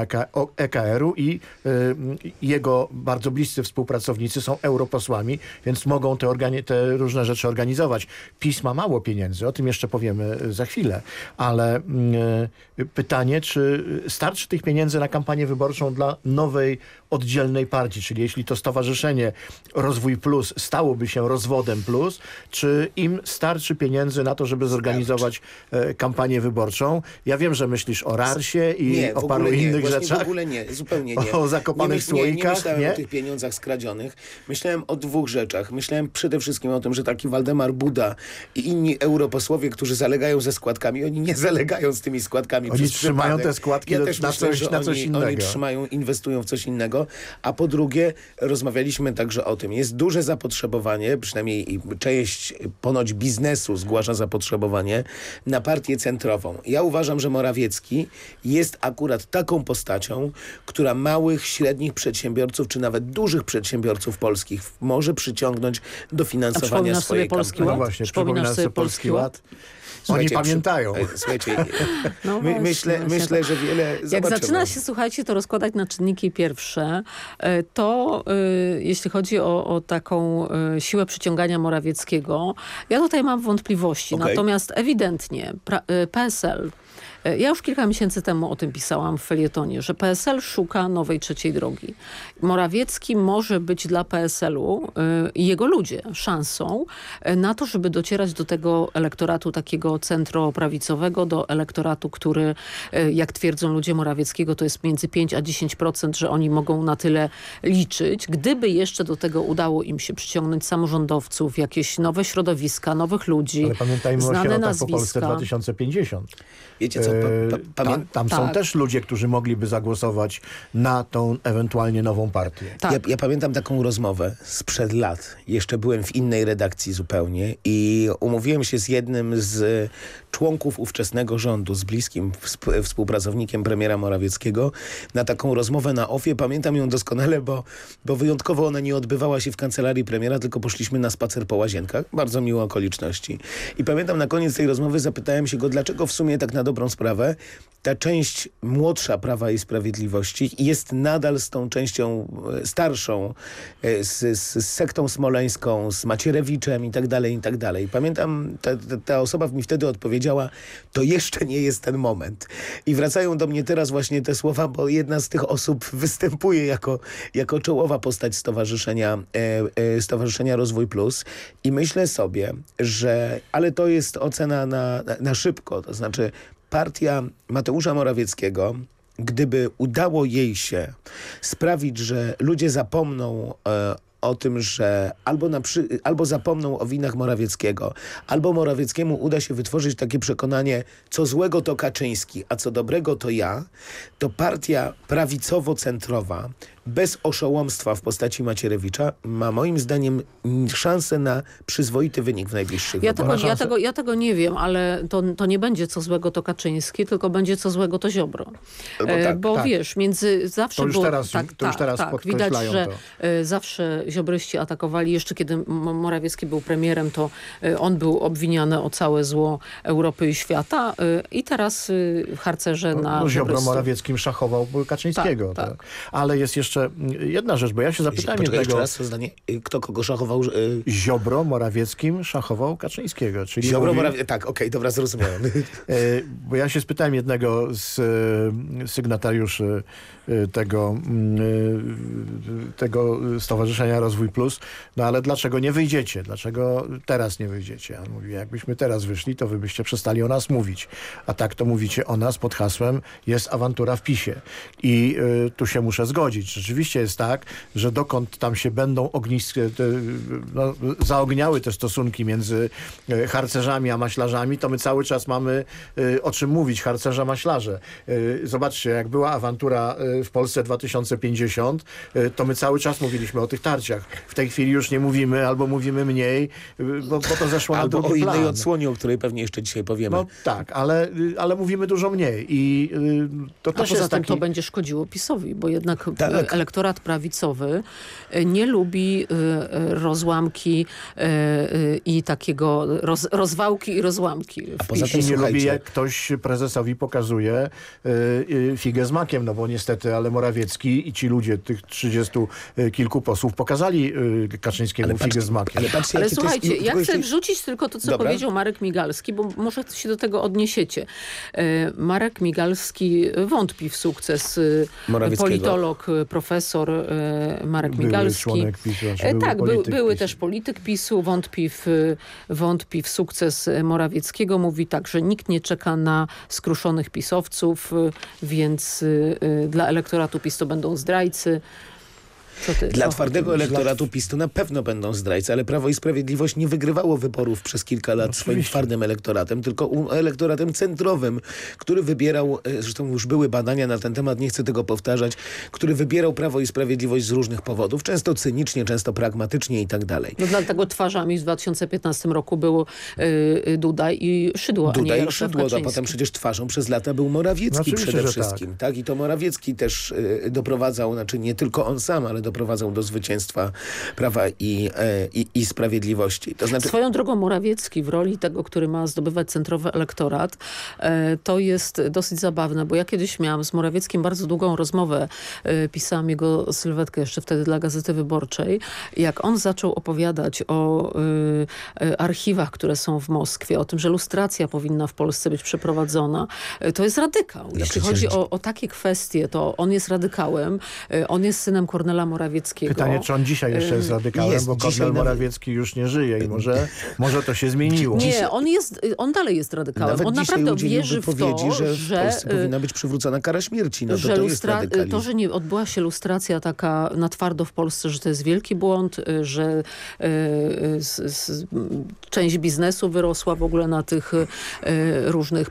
EKR-u i y, jego bardzo bliscy współpracownicy są europosłami, więc mogą te, te różne rzeczy organizować. PiS ma mało pieniędzy, o tym jeszcze powiemy za chwilę, ale pytanie, czy starczy tych pieniędzy na kampanię wyborczą dla nowej, oddzielnej partii, czyli jeśli to stowarzyszenie Rozwój Plus stałoby się Rozwodem Plus, czy im starczy pieniędzy na to, żeby zorganizować e, kampanię wyborczą? Ja wiem, że myślisz o Rarsie i Nie, o paru nie, innych rzeczach. w ogóle nie, zupełnie nie. O zakopanych nie, myśl- nie, nie słoikach, myślałem nie? o tych pieniądzach skradzionych. Myślałem o dwóch rzeczach. Myślałem przede wszystkim o tym, że taki Waldemar Buda i inni europosłowie, którzy zalegają ze składkami, oni nie zalegają z tymi składkami Oni trzymają przypadek. te składki ja do- też na myślę, coś- na coś oni, innego. Oni trzymają, inwestują w coś innego. A po drugie, rozmawialiśmy także o tym. Jest duże zapotrzebowanie, przynajmniej część ponoć biznesu zgłasza zapotrzebowanie na partię centrową. Ja uważam, że Morawiecki jest akurat taką postacią, która małych, średnich przedsiębiorców, czy nawet dużych przedsiębiorców polskich może przyciągnąć do finansowania swojej Polski kampanii. No Ład? właśnie, Przypominasz sobie Polski Ład? Oni pamiętają. E, słuchajcie, No my, właśnie, myślę, właśnie myślę, tak. że wiele Jak zobaczymy. zaczyna się, słuchajcie, to rozkładać na czynniki pierwsze, e, to e, jeśli chodzi o, o taką siłę przyciągania Morawieckiego, ja tutaj mam wątpliwości. Okej. Natomiast ewidentnie PSL ja już kilka miesięcy temu o tym pisałam w felietonie, że PSL szuka nowej trzeciej drogi. Morawiecki może być dla PSL-u y, i jego ludzie szansą y, na to, żeby docierać do tego elektoratu takiego centroprawicowego, do elektoratu, który, jak twierdzą ludzie Morawieckiego, to jest między 5 a 10%, że oni mogą na tyle liczyć. Gdyby jeszcze do tego udało im się przyciągnąć samorządowców, jakieś nowe środowiska, nowych ludzi, Ale pamiętajmy o znane sierotach po Polsce nazwiska. 2050. Wiecie co, E, pa, pa, ta, pamię... tam są Tak. też ludzie, którzy mogliby zagłosować na tą ewentualnie nową partię. Tak. Ja, ja pamiętam taką rozmowę sprzed lat. Jeszcze byłem w innej redakcji zupełnie i umówiłem się z jednym z członków ówczesnego rządu, z bliskim wsp- współpracownikiem premiera Morawieckiego na taką rozmowę na ofie. Pamiętam ją doskonale, bo, bo wyjątkowo ona nie odbywała się w kancelarii premiera, tylko poszliśmy na spacer po łazienkach. Bardzo miłe okoliczności. I pamiętam na koniec tej rozmowy zapytałem się go, dlaczego w sumie tak na dobrą sprawę ta część młodsza Prawa i Sprawiedliwości jest nadal z tą częścią e, starszą, e, z, z, sektą smoleńską, z Macierewiczem i tak dalej, i tak dalej. Pamiętam, ta, ta, osoba mi wtedy odpowiedziała, to jeszcze nie jest ten moment. I wracają do mnie teraz właśnie te słowa, bo jedna z tych osób występuje jako, jako czołowa postać Stowarzyszenia, e, Stowarzyszenia Rozwój Plus i myślę sobie, że, ale to jest ocena na, na, na szybko, to znaczy partia Mateusza Morawieckiego, gdyby udało jej się sprawić, że ludzie zapomną e, o tym, że albo, na przy, albo zapomną o winach Morawieckiego, albo Morawieckiemu uda się wytworzyć takie przekonanie, co złego to Kaczyński, a co dobrego to ja, to partia prawicowo-centrowa bez oszołomstwa w postaci Macierewicza ma moim zdaniem szansę na przyzwoity wynik w najbliższych Ja tego, wyborach. ja, tego, ja tego nie wiem, ale to, to nie będzie co złego to Kaczyński, tylko będzie co złego to Ziobro. Bo E, tak, bo tak. wiesz, między zawsze To już było... teraz- tak, to już tak, teraz tak, widać, podkreślają że to. e, zawsze ziobryści atakowali, jeszcze kiedy Morawiecki był premierem, to e, on był obwiniany o całe zło Europy i świata i teraz harcerze na No, Ziobro. Morawieckim szachował Kaczyńskiego. Tak, tak. tak. Ale jest jeszcze mm, jedna rzecz, bo ja się zapytałem Poczekaj, jeszcze jednego... raz zdanie. Y, Kto kogo szachował? y, Ziobro Morawieckim szachował Kaczyńskiego. Czyli Ziobro mówi, Morawie... Tak, okej, dobra, zrozumiałem. E, Bo ja się spytałem jednego z e, sygnatariuszy tego, mm, e, tego Stowarzyszenia Rozwój Plus, no ale dlaczego nie wyjdziecie? Dlaczego teraz nie wyjdziecie? On mówi, jakbyśmy teraz wyszli, to wy byście przestali o nas mówić. A tak to mówicie o nas pod hasłem jest awantura w PiSie. I e, tu się muszę zgodzić, Rzeczywiście jest tak, że dokąd tam się będą ognisk, te, no, zaogniały te stosunki między e, harcerzami a maślarzami, to my cały czas mamy e, o czym mówić, harcerza, maślarze. E, Zobaczcie, jak była awantura w Polsce 2050, e, to my cały czas mówiliśmy o tych tarciach. W tej chwili już nie mówimy, albo mówimy mniej, e, bo, bo to zeszło na Albo o drugi innej plan. odsłonie, o której pewnie jeszcze dzisiaj powiemy. No tak, ale, y, ale mówimy dużo mniej i y, to A też poza jest tym taki... to będzie szkodziło PiSowi, bo jednak Tak. elektorat prawicowy nie lubi rozłamki i takiego roz, rozwałki i rozłamki. A poza tym nie lubi, jak ktoś prezesowi pokazuje y, y, figę z makiem, no bo niestety, ale Morawiecki i ci ludzie, tych trzydziestu y, kilku posłów pokazali y, Kaczyńskiemu Ale figę patrz- z makiem. Ale patrzcie, Ale to jest- słuchajcie, ja chcę wrzucić tylko to, co Dobra. powiedział Marek Migalski, bo może się do tego odniesiecie. E, Marek Migalski wątpi w sukces. e. Politolog, e, profesor e, Marek Były Migalski. członek PiSu, znaczy E, były Tak, był, były też polityk PiSu, wątpi w, wątpi w sukces Morawieckiego. Mówi tak, że nikt nie czeka na skruszonych pisowców, e, więc e, e, dla elektoratu PiS to będą zdrajcy. Ty, Dla twardego elektoratu PiS to na pewno będą zdrajcy, ale Prawo i Sprawiedliwość nie wygrywało wyborów przez kilka lat swoim twardym elektoratem, tylko elektoratem centrowym, który wybierał, e, zresztą już były badania na ten temat, nie chcę tego powtarzać, który wybierał Prawo i Sprawiedliwość z różnych powodów, często cynicznie, często pragmatycznie i tak dalej. No dlatego twarzami w 2015 roku było y, y, Duda i Szydło, Duda i Szydło, a potem przecież twarzą przez lata był Morawiecki No przede tak. wszystkim. Tak. I to Morawiecki też y, doprowadzał, znaczy nie tylko on sam, ale doprowadzał do zwycięstwa Prawa i, e, i, i Sprawiedliwości. To znaczy, Swoją drogą Morawiecki w roli tego, który ma zdobywać centrowy elektorat, e, to jest dosyć zabawne, bo ja kiedyś miałam z Morawieckim bardzo długą rozmowę, e, pisałam jego sylwetkę jeszcze wtedy dla Gazety Wyborczej, jak on zaczął opowiadać o archiwach, które są w Moskwie, o tym, że lustracja powinna w Polsce być przeprowadzona, to jest radykał. Jeśli przecież- chodzi o, o takie kwestie, to on jest radykałem, on jest synem Kornela Morawieckiego. Pytanie, czy on dzisiaj jeszcze jest radykałem, jest bo Kornel Morawiecki już nie żyje i może, może to się zmieniło. Nie, on, jest, on dalej jest radykałem. nawet on naprawdę wierzy w to, że, że, w Polsce y, powinna być przywrócona kara śmierci. No to, że to jest radykalizm. to, że nie odbyła się lustracja taka na twardo w Polsce, że to jest wielki błąd, y, że y, y, z, z, część biznesu wyrosła w ogóle na tych y, różnych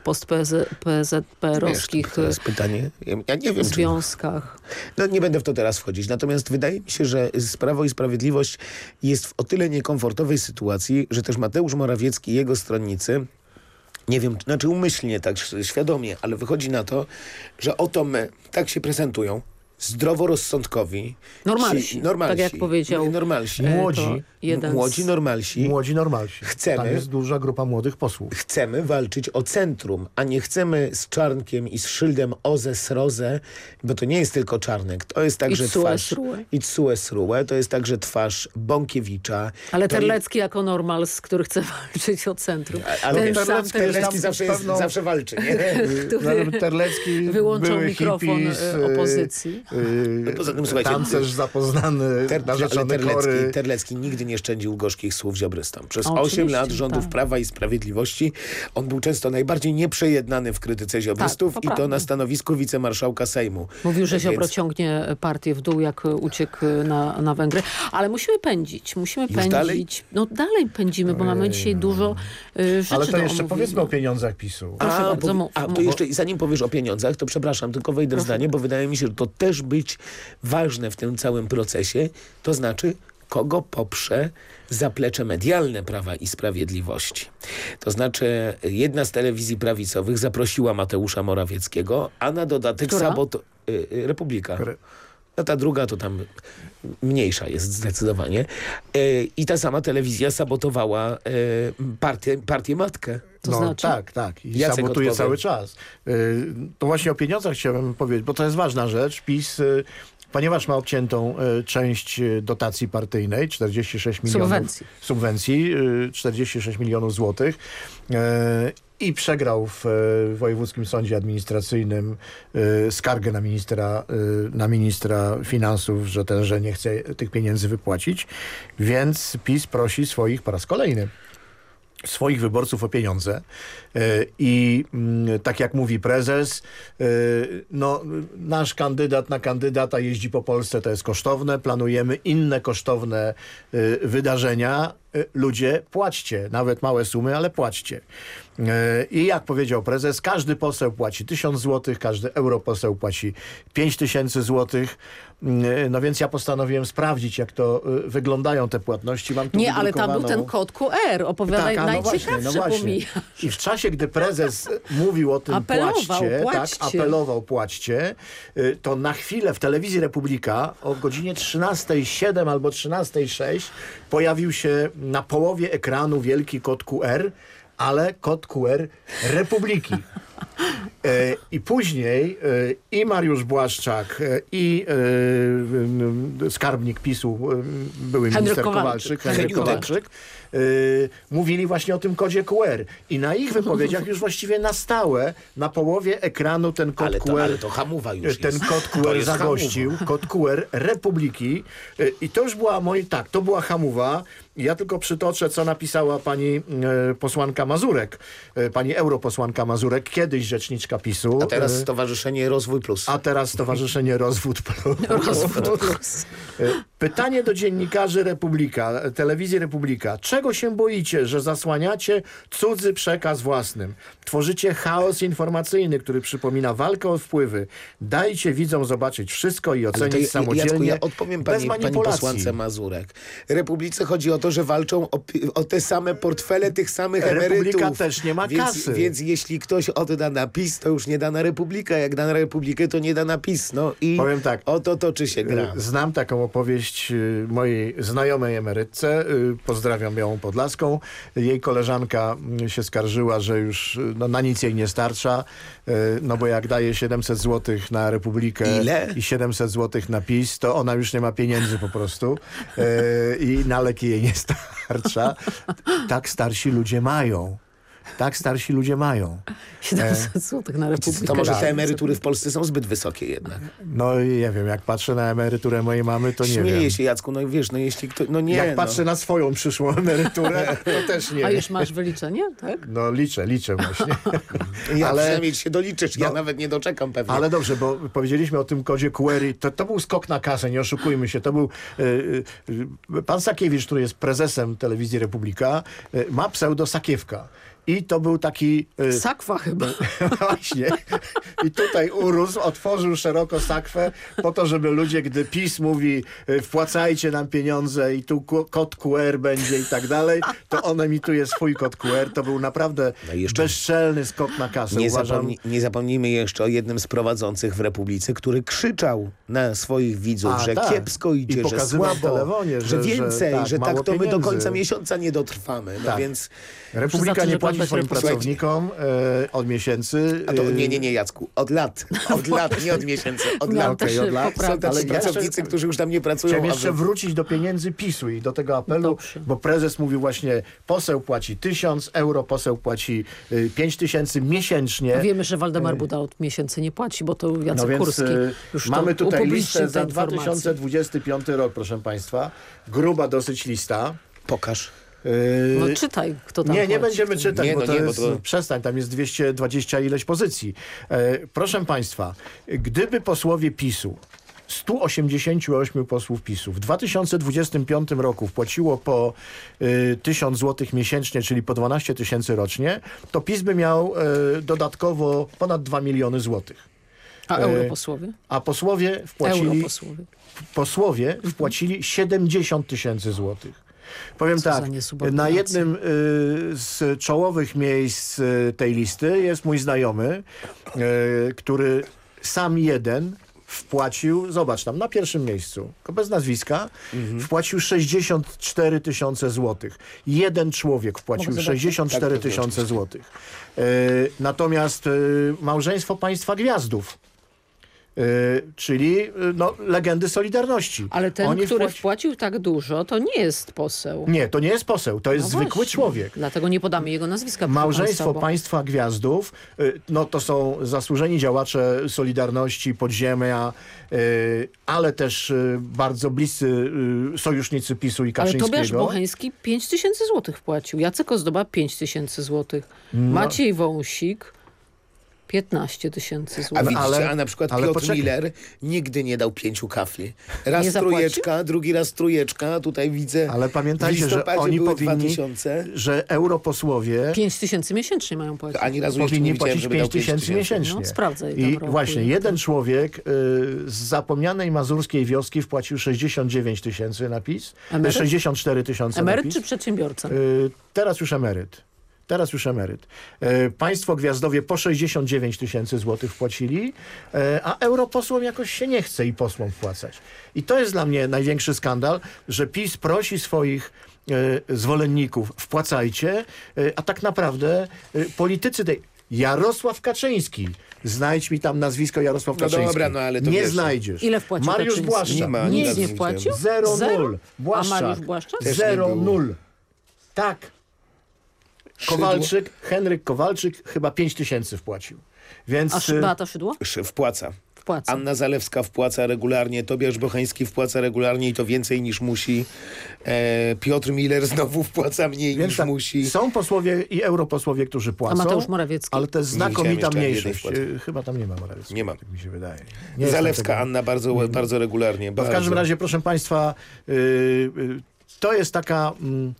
jest pytanie. Ja, nie wiem, czy, związkach. No nie będę w to teraz wchodzić. Natomiast wydaje mi się, że Prawo i Sprawiedliwość jest w o tyle niekomfortowej sytuacji, że też Mateusz Morawiecki i jego stronnicy nie wiem, znaczy umyślnie, tak świadomie, ale wychodzi na to, że oto my tak się prezentują, zdroworozsądkowi. Normalsi, ci- normalsi tak jak powiedział, Normalsi. e, to Młodzi. jeden Młodzi, z- normalsi. Młodzi normalsi. Chcemy- Tam jest duża grupa młodych posłów. Chcemy walczyć o centrum, a nie chcemy z Czarnkiem i z szyldem Oze Sroze, bo to nie jest tylko Czarnek, to jest także Itsue twarz Srułe. Itsue Srułe, to jest także twarz Bąkiewicza. Ale to Terlecki jako normals, który chce walczyć o centrum. Ale Ten Terlecki, sam Terlecki Terlecki zawsze, z jest, pewną- zawsze walczy, nie? Nawet Terlecki wyłączał były mikrofon, hippies, e, opozycji. Y, Poza tym, słuchajcie, tancerz zapoznany, Ter, narzeczony Terlecki, chory. Terlecki nigdy nie szczędził gorzkich słów ziobrystom. Przez O, 8 oczywiście, lat rządów tak. Prawa i Sprawiedliwości on był często najbardziej nieprzejednany w krytyce ziobrystów Tak, to i to na stanowisku wicemarszałka Sejmu. Mówił, że Więc- Ziobro ciągnie partię w dół, jak uciekł na, na Węgry. Ale musimy pędzić, musimy Już pędzić. dalej? No dalej pędzimy, bo mamy dzisiaj dużo y, rzeczy Ale to jeszcze powiedzmy o pieniądzach PiSu. Proszę A, bardzo, bo, mów, a to jeszcze, zanim powiesz o pieniądzach, to przepraszam, tylko wejdę w zdanie, bo wydaje mi się, że to też być ważne w tym całym procesie, to znaczy kogo poprze zaplecze medialne Prawa i Sprawiedliwości. To znaczy jedna z telewizji prawicowych zaprosiła Mateusza Morawieckiego, a na dodatek sabot... Y, y, Republika. Re- No ta druga to tam mniejsza jest zdecydowanie. Y, I ta sama telewizja sabotowała y, partię, partię matkę. To no znaczy? tak, tak. I Jacek sabotuje odpowie. cały czas. Y, To właśnie o pieniądzach chciałem powiedzieć, bo to jest ważna rzecz. PiS, ponieważ ma obciętą część dotacji partyjnej, 46 milionów Subwencji. subwencji, y, 46 milionów złotych i przegrał w y, Wojewódzkim Sądzie Administracyjnym y, skargę na ministra, y, na ministra finansów, że tenże nie chce tych pieniędzy wypłacić, więc PiS prosi swoich po raz kolejny swoich wyborców o pieniądze. E, i mm, tak jak mówi prezes, e, no, nasz kandydat na kandydata jeździ po Polsce, to jest kosztowne, planujemy inne kosztowne e, wydarzenia. E, Ludzie, płaćcie, nawet małe sumy, ale płaćcie. E, I jak powiedział prezes, każdy poseł płaci 1000 zł, każdy europoseł płaci 5000 zł. Mm, No więc ja postanowiłem sprawdzić, jak to e, wyglądają te płatności. Mam tu Nie, ale tam był ten kod QR. Opowiadaj tak, no najciekawsze właśnie, no właśnie. pomija. I w czasie, gdy prezes mówił o tym Apelował, płaćcie, płaćcie. tak, apelował płaćcie, to na chwilę w telewizji Republika o godzinie 13.07 albo 13.06 pojawił się na połowie ekranu wielki kod QR, ale kod QR Republiki. E, I później e, i Mariusz Błaszczak, e, i skarbnik PiSu, były minister Kowalczyk. Henryk Kowalczyk, mówili właśnie o tym kodzie QR. I na ich wypowiedziach już właściwie na stałe, na połowie ekranu ten kod Ale to, QR ale to hamuwa już ten jest. kod QR zagościł, kod QR Republiki Y, i to już była moi, tak, to była hamuwa. Ja tylko przytoczę, co napisała pani e, posłanka Mazurek, e, pani europosłanka Mazurek, kiedyś rzeczniczka PiSu. A teraz e, Stowarzyszenie Rozwój Plus. a teraz Stowarzyszenie Rozwód Plus. Rozwód Plus. Pytanie do dziennikarzy Republika, telewizji Republika. Czego się boicie, że zasłaniacie cudzy przekaz własnym? Tworzycie chaos informacyjny, który przypomina walkę o wpływy. Dajcie widzom zobaczyć wszystko i ocenić samodzielnie, Jacku, ja odpowiem bez pani, pani posłance Mazurek. Republice chodzi o to, że walczą o, o te same portfele tych samych Republika emerytów. też nie ma więc, kasy. Więc jeśli ktoś odda na PiS, to już nie da na Republikę. Jak da na Republikę, to nie da na PiS. No i Powiem tak. o to toczy się gra. Y, Znam taką opowieść y, mojej znajomej emerytce. y, Pozdrawiam ją Podlaską. Jej koleżanka się skarżyła, że już no, na nic jej nie starcza. No bo jak daje 700 zł na Republikę Ile? i 700 zł na PiS, to ona już nie ma pieniędzy po prostu. I na leki jej nie starcza. Tak starsi ludzie mają. Tak starsi ludzie mają. 700 zł na Republikę. To może te emerytury w Polsce są zbyt wysokie jednak. No i nie wiem, jak patrzę na emeryturę mojej mamy, to nie Śmieję wiem. się, Jacku, no i wiesz, no jeśli ktoś, no nie, Jak no. patrzę na swoją przyszłą emeryturę, to też nie A już masz wyliczenie, tak? No liczę, liczę właśnie. Ja ale- przynajmniej się doliczysz, ja No. nawet nie doczekam pewnie. Ale dobrze, bo powiedzieliśmy o tym kodzie i To, to był skok na kasę, nie oszukujmy się. To był y, y, pan Sakiewicz, który jest prezesem telewizji Republika, y, ma pseudo Sakiewka. I to był taki... y, Sakwa chyba. Właśnie. I tutaj urósł, otworzył szeroko sakwę po to, żeby ludzie, gdy PiS mówi y, wpłacajcie nam pieniądze i tu kod QR będzie i tak dalej, to on emituje swój kod QR. To był naprawdę No jeszcze- bezczelny skok na kasę. Nie, Uważam, zapomni, nie zapomnijmy jeszcze o jednym z prowadzących w Republice, który krzyczał na swoich widzów, A, że tak. kiepsko I idzie, że słabo, że, że- że więcej, tak, że tak, to my do pieniędzy. końca miesiąca nie dotrwamy. No Tak. więc Republika nie płaci płacić swoim pracownikom e, od miesięcy. a to, e, nie, nie, nie, Jacku, od lat. Od lat, nie od miesięcy, od Miałam lat. Okej, od lat. Są tacy pracownicy, którzy już tam nie pracują. Chciałem jeszcze wy- wrócić do pieniędzy PiSu i do tego apelu, Dobrze. bo prezes mówił właśnie, poseł płaci tysiąc euro, poseł płaci y, pięć tysięcy miesięcznie. Wiemy, że Waldemar Buda od miesięcy nie płaci, bo to Jacek No więc Kurski y, już mamy tutaj listę za informacje. 2025 rok, proszę Państwa. Gruba dosyć lista. Pokaż. Y, No czytaj, kto tam nie, nie będziemy czytać, Nie, bo no to nie, bo jest, to- przestań, tam jest 220 ileś pozycji. E, proszę Państwa, gdyby posłowie PiSu 188 posłów PiSu w 2025 roku wpłaciło po y, 1000 zł miesięcznie, czyli po 12 tysięcy rocznie, to PiS by miał y, dodatkowo ponad 2 miliony złotych. A e, europosłowie? A posłowie wpłacili Europosłowie. posłowie wpłacili 70 tysięcy złotych. Powiem Co tak, na jednym y, z czołowych miejsc y, tej listy jest mój znajomy, y, który sam jeden wpłacił, zobacz tam, na pierwszym miejscu, bez nazwiska, Mhm. wpłacił 64 tysiące złotych. Jeden człowiek wpłacił Mogę zobaczyć? 64 Tak, pewnie, tysiące złotych. Natomiast małżeństwo państwa gwiazdów czyli y, no, legendy Solidarności. Ale ten, Oni który wpłaci- wpłacił tak dużo, to nie jest poseł. Nie, to nie jest poseł, to jest No zwykły właśnie. człowiek. Dlatego nie podamy jego nazwiska. Małżeństwo państwa, bo- państwa gwiazdów, y, no to są zasłużeni działacze Solidarności, Podziemia, y, ale też y, bardzo bliscy y, sojusznicy PiSu i Ale Kaczyńskiego. Tobiasz Bocheński 5 tysięcy złotych wpłacił. Jacek Ozdoba 5 tysięcy złotych. No. Maciej Wąsik 15 tysięcy A złotych. widzicie, ale- a na przykład ale Piotr poczekaj. Miller nigdy nie dał pięciu kafli. Raz Nie zapłacił? trójeczka, drugi raz trójeczka, tutaj widzę Ale pamiętajcie, że oni powinni, 2000. że europosłowie 5 tysięcy miesięcznie mają płacić. Ani razu powinni płacić żeby 5 dał pięć tysięcy miesięcznie. No, sprawdzaj, I właśnie jeden człowiek y, z zapomnianej mazurskiej wioski wpłacił 69 tysięcy na PiS, Emeryt? 64 tysiące na Emeryt PiS. czy przedsiębiorca? Y, teraz już emeryt. Teraz już emeryt. Y, państwo gwiazdowie po 69 tysięcy złotych wpłacili, y, a europosłom jakoś się nie chce i posłom wpłacać. I to jest dla mnie największy skandal, że PiS prosi swoich y, zwolenników wpłacajcie, a tak naprawdę politycy tej... Jarosław Kaczyński. Znajdź mi tam nazwisko Jarosław No Kaczyński. dobra, no ale to Nie wiesz, znajdziesz. Ile wpłacił Mariusz Kaczyński? Błaszczak. Nie ma, Nic nic nie nie wpłacił? Zero, Zero? nul. Błaszczak. A Mariusz Błaszczak? Zero, nul. Tak. Kowalczyk, Henryk Kowalczyk chyba 5 tysięcy wpłacił. Więc A y, Szy- Beata Szydło? Sz- Wpłaca. Wpłaca. Anna Zalewska wpłaca regularnie, Tobiasz Bocheński wpłaca regularnie i to więcej niż musi. E, Piotr Miller znowu wpłaca mniej więc niż tak, musi. są posłowie i europosłowie, którzy płacą. Mateusz Morawiecki? Ale to jest Nie znakomita mniejszość. Y, Chyba tam nie ma Morawieckiego. Nie ma. Tak mi się wydaje. Nie Zalewska tego- Anna bardzo, bardzo regularnie. To w bardzo. każdym razie, proszę Państwa, y, y, to jest taka... mm, y,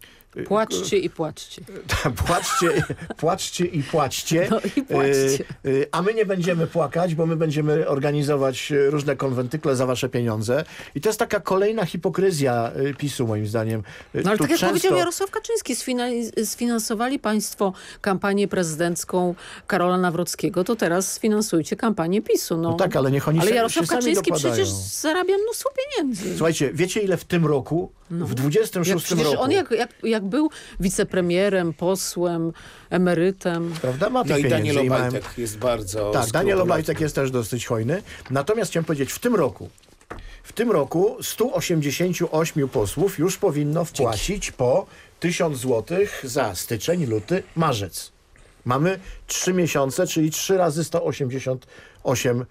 Płaczcie i płaczcie. płaczcie, płaczcie i płaczcie. No i płaczcie. Y, y, A my nie będziemy płakać, bo my będziemy organizować y, różne konwentykle za wasze pieniądze. I to jest taka kolejna hipokryzja y, PiSu, moim zdaniem. Y, No ale tu tak jak często- powiedział Jarosław Kaczyński, sfina- sfinansowali państwo kampanię prezydencką Karola Nawrockiego, to teraz sfinansujcie kampanię PiSu. No, No tak, ale niech oni ale Jarosław się Kaczyński dokładają. przecież zarabia mnóstwo pieniędzy. Słuchajcie, wiecie ile w tym roku, w 26 Jak, roku, on jak, jak, jak był wicepremierem, posłem, emerytem, prawda, ma No i Daniel mają- Obajtek jest bardzo Tak, Daniel. Obajtek jest też dosyć hojny. Natomiast chciałem powiedzieć, w tym roku, w tym roku 188 posłów już powinno wpłacić po 1000 zł za styczeń, luty, marzec. Mamy 3 miesiące, czyli 3 razy 188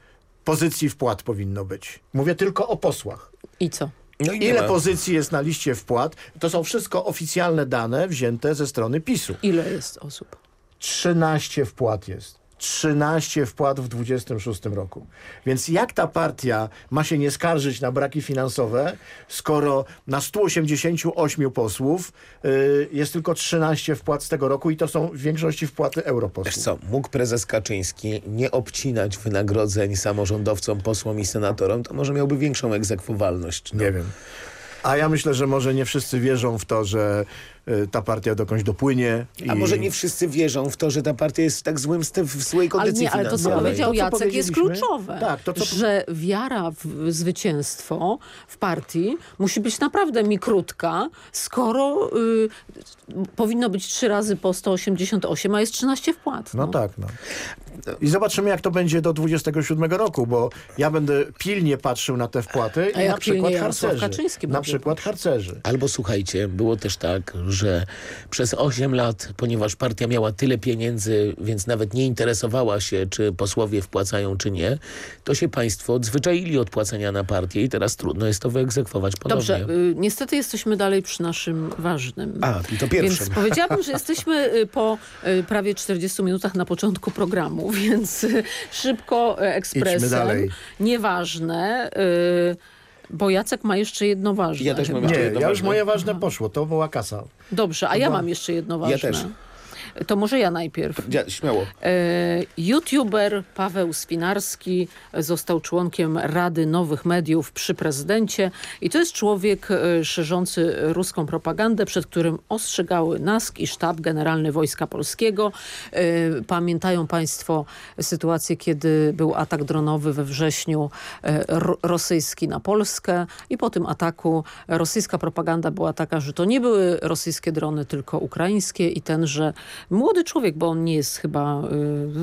pozycji wpłat powinno być. Mówię tylko o posłach. i co? No Ile ma. pozycji jest na liście wpłat? To są wszystko oficjalne dane wzięte ze strony PiSu. Ile jest osób? 13 wpłat jest. 13 wpłat w 26 roku. Więc jak ta partia ma się nie skarżyć na braki finansowe, skoro na 188 posłów y, jest tylko 13 wpłat z tego roku i to są w większości wpłaty Wiesz europosłów. co, mógł prezes Kaczyński nie obcinać wynagrodzeń samorządowcom, posłom i senatorom, to może miałby większą egzekwowalność. No. Nie wiem. A ja myślę, że może nie wszyscy wierzą w to, że ta partia dokądś dopłynie. A i- może nie wszyscy wierzą w to, że ta partia jest w tak złym, w złej Ale kondycji nie, ale to co powiedział Jacek jest kluczowe. Tak, to, co- Że wiara w zwycięstwo w partii musi być naprawdę mikrutka, skoro y, powinno być trzy razy po 188, a jest 13 wpłat. No tak, no. I zobaczymy, jak to będzie do 27 roku, bo ja będę pilnie patrzył na te wpłaty A i na przykład harcerzy. Na przykład harcerzy. Albo słuchajcie, było też tak, że przez 8 lat, ponieważ partia miała tyle pieniędzy, więc nawet nie interesowała się, czy posłowie wpłacają, czy nie, to się państwo odzwyczaili od płacenia na partię i teraz trudno jest to wyegzekwować ponownie. Dobrze, y, niestety jesteśmy dalej przy naszym ważnym. A, to pierwszym. Więc powiedziałabym, że jesteśmy y, po y, prawie 40 minutach na początku programu, więc szybko Idźmy ekspresem. dalej. Nieważne, y, bo Jacek ma jeszcze jedno ważne. Ja też mam jeszcze Nie, jedno ja już ważne. moje ważne poszło, to była kasa. Dobrze, a ja mam jeszcze jedno ważne. Ja też. To może ja najpierw. Ja, śmiało. E, YouTuber Paweł Spinarski został członkiem Rady Nowych Mediów przy prezydencie i to jest człowiek e, szerzący ruską propagandę, przed którym ostrzegały NASK i Sztab Generalny Wojska Polskiego. E, Pamiętają Państwo sytuację, kiedy był atak dronowy we wrześniu ro- rosyjski na Polskę i po tym ataku rosyjska propaganda była taka, że to nie były rosyjskie drony, tylko ukraińskie i tenże Młody człowiek, bo on nie jest chyba,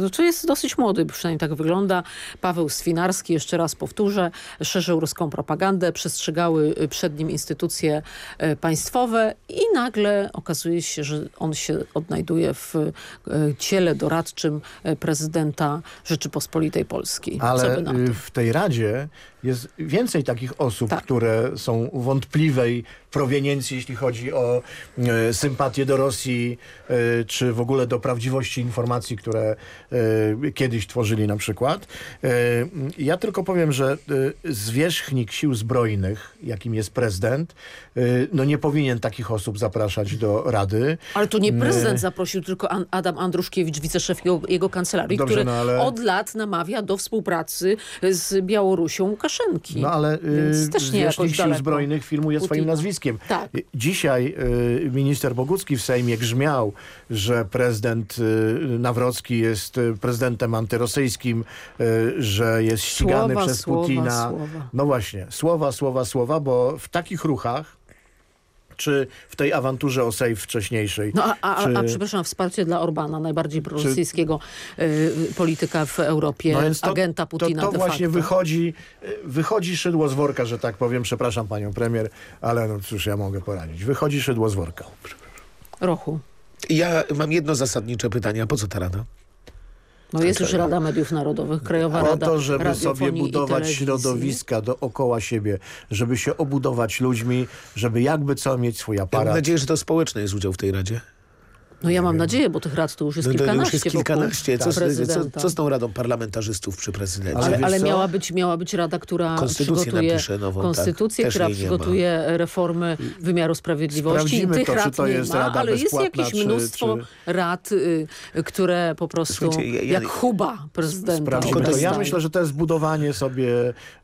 y, to jest dosyć młody, przynajmniej tak wygląda. Paweł Swinarski, jeszcze raz powtórzę, szerzył ruską propagandę, przestrzegały y, przed nim instytucje y, państwowe i nagle okazuje się, że on się odnajduje w ciele doradczym prezydenta Rzeczypospolitej Polskiej. Ale w tej Radzie jest więcej takich osób, Tak. które są wątpliwej proweniencji, jeśli chodzi o e, sympatię do Rosji, e, czy w ogóle do prawdziwości informacji, które e, kiedyś tworzyli na przykład. E, ja tylko powiem, że e, zwierzchnik sił zbrojnych, jakim jest prezydent, e, no nie powinien takich osób zapraszać do Rady. Ale to nie prezydent zaprosił, tylko An- Adam Andruszkiewicz, wiceszef jego, jego kancelarii, Dobrze, który no ale- od lat namawia do współpracy z Białorusią Łukaszenki. No ale y, też nie jakoś Sił daleko. Zbrojnych filmuje swoim Putina. nazwiskiem. Tak. Y, Dzisiaj y, minister Bogucki w Sejmie grzmiał, że prezydent y, Nawrocki jest y, prezydentem antyrosyjskim, y, że jest ścigany Słowa, przez słowa, Putina. słowa. No właśnie, słowa, słowa, słowa, bo w takich ruchach czy w tej awanturze o sejf wcześniejszej. No a, a, czy... a przepraszam, wsparcie dla Orbana, najbardziej prorosyjskiego y, polityka w Europie, No więc to, agenta Putina To, to de właśnie facto. wychodzi, y, wychodzi szydło z worka, że tak powiem. Przepraszam panią premier, ale no cóż ja mogę poradzić. Wychodzi szydło z worka. Rochu. Ja mam jedno zasadnicze pytanie. A po co ta rada? No jest już Rada Mediów Narodowych, Krajowa Po Rada to, żeby sobie budować środowiska dookoła siebie, żeby się obudować ludźmi, żeby jakby co mieć swój Ja mam aparat. nadzieję, że to społeczny jest udział w tej radzie. No ja mam nadzieję, bo tych rad to już jest No, to kilkanaście już jest kilkanaście. Co, z- co, co z tą radą parlamentarzystów przy prezydencie? Ale, ale miała, być, miała być rada, która Konstytucję przygotuje nową, tak. konstytucję, Też która nie ma. przygotuje reformy wymiaru sprawiedliwości. Sprawdzimy Tych to, czy rad to nie jest ma, rada ale jest jakieś mnóstwo czy- rad, y, które po prostu ja- ja- jak chuba prezydenta. To. Ja myślę, że to jest budowanie sobie,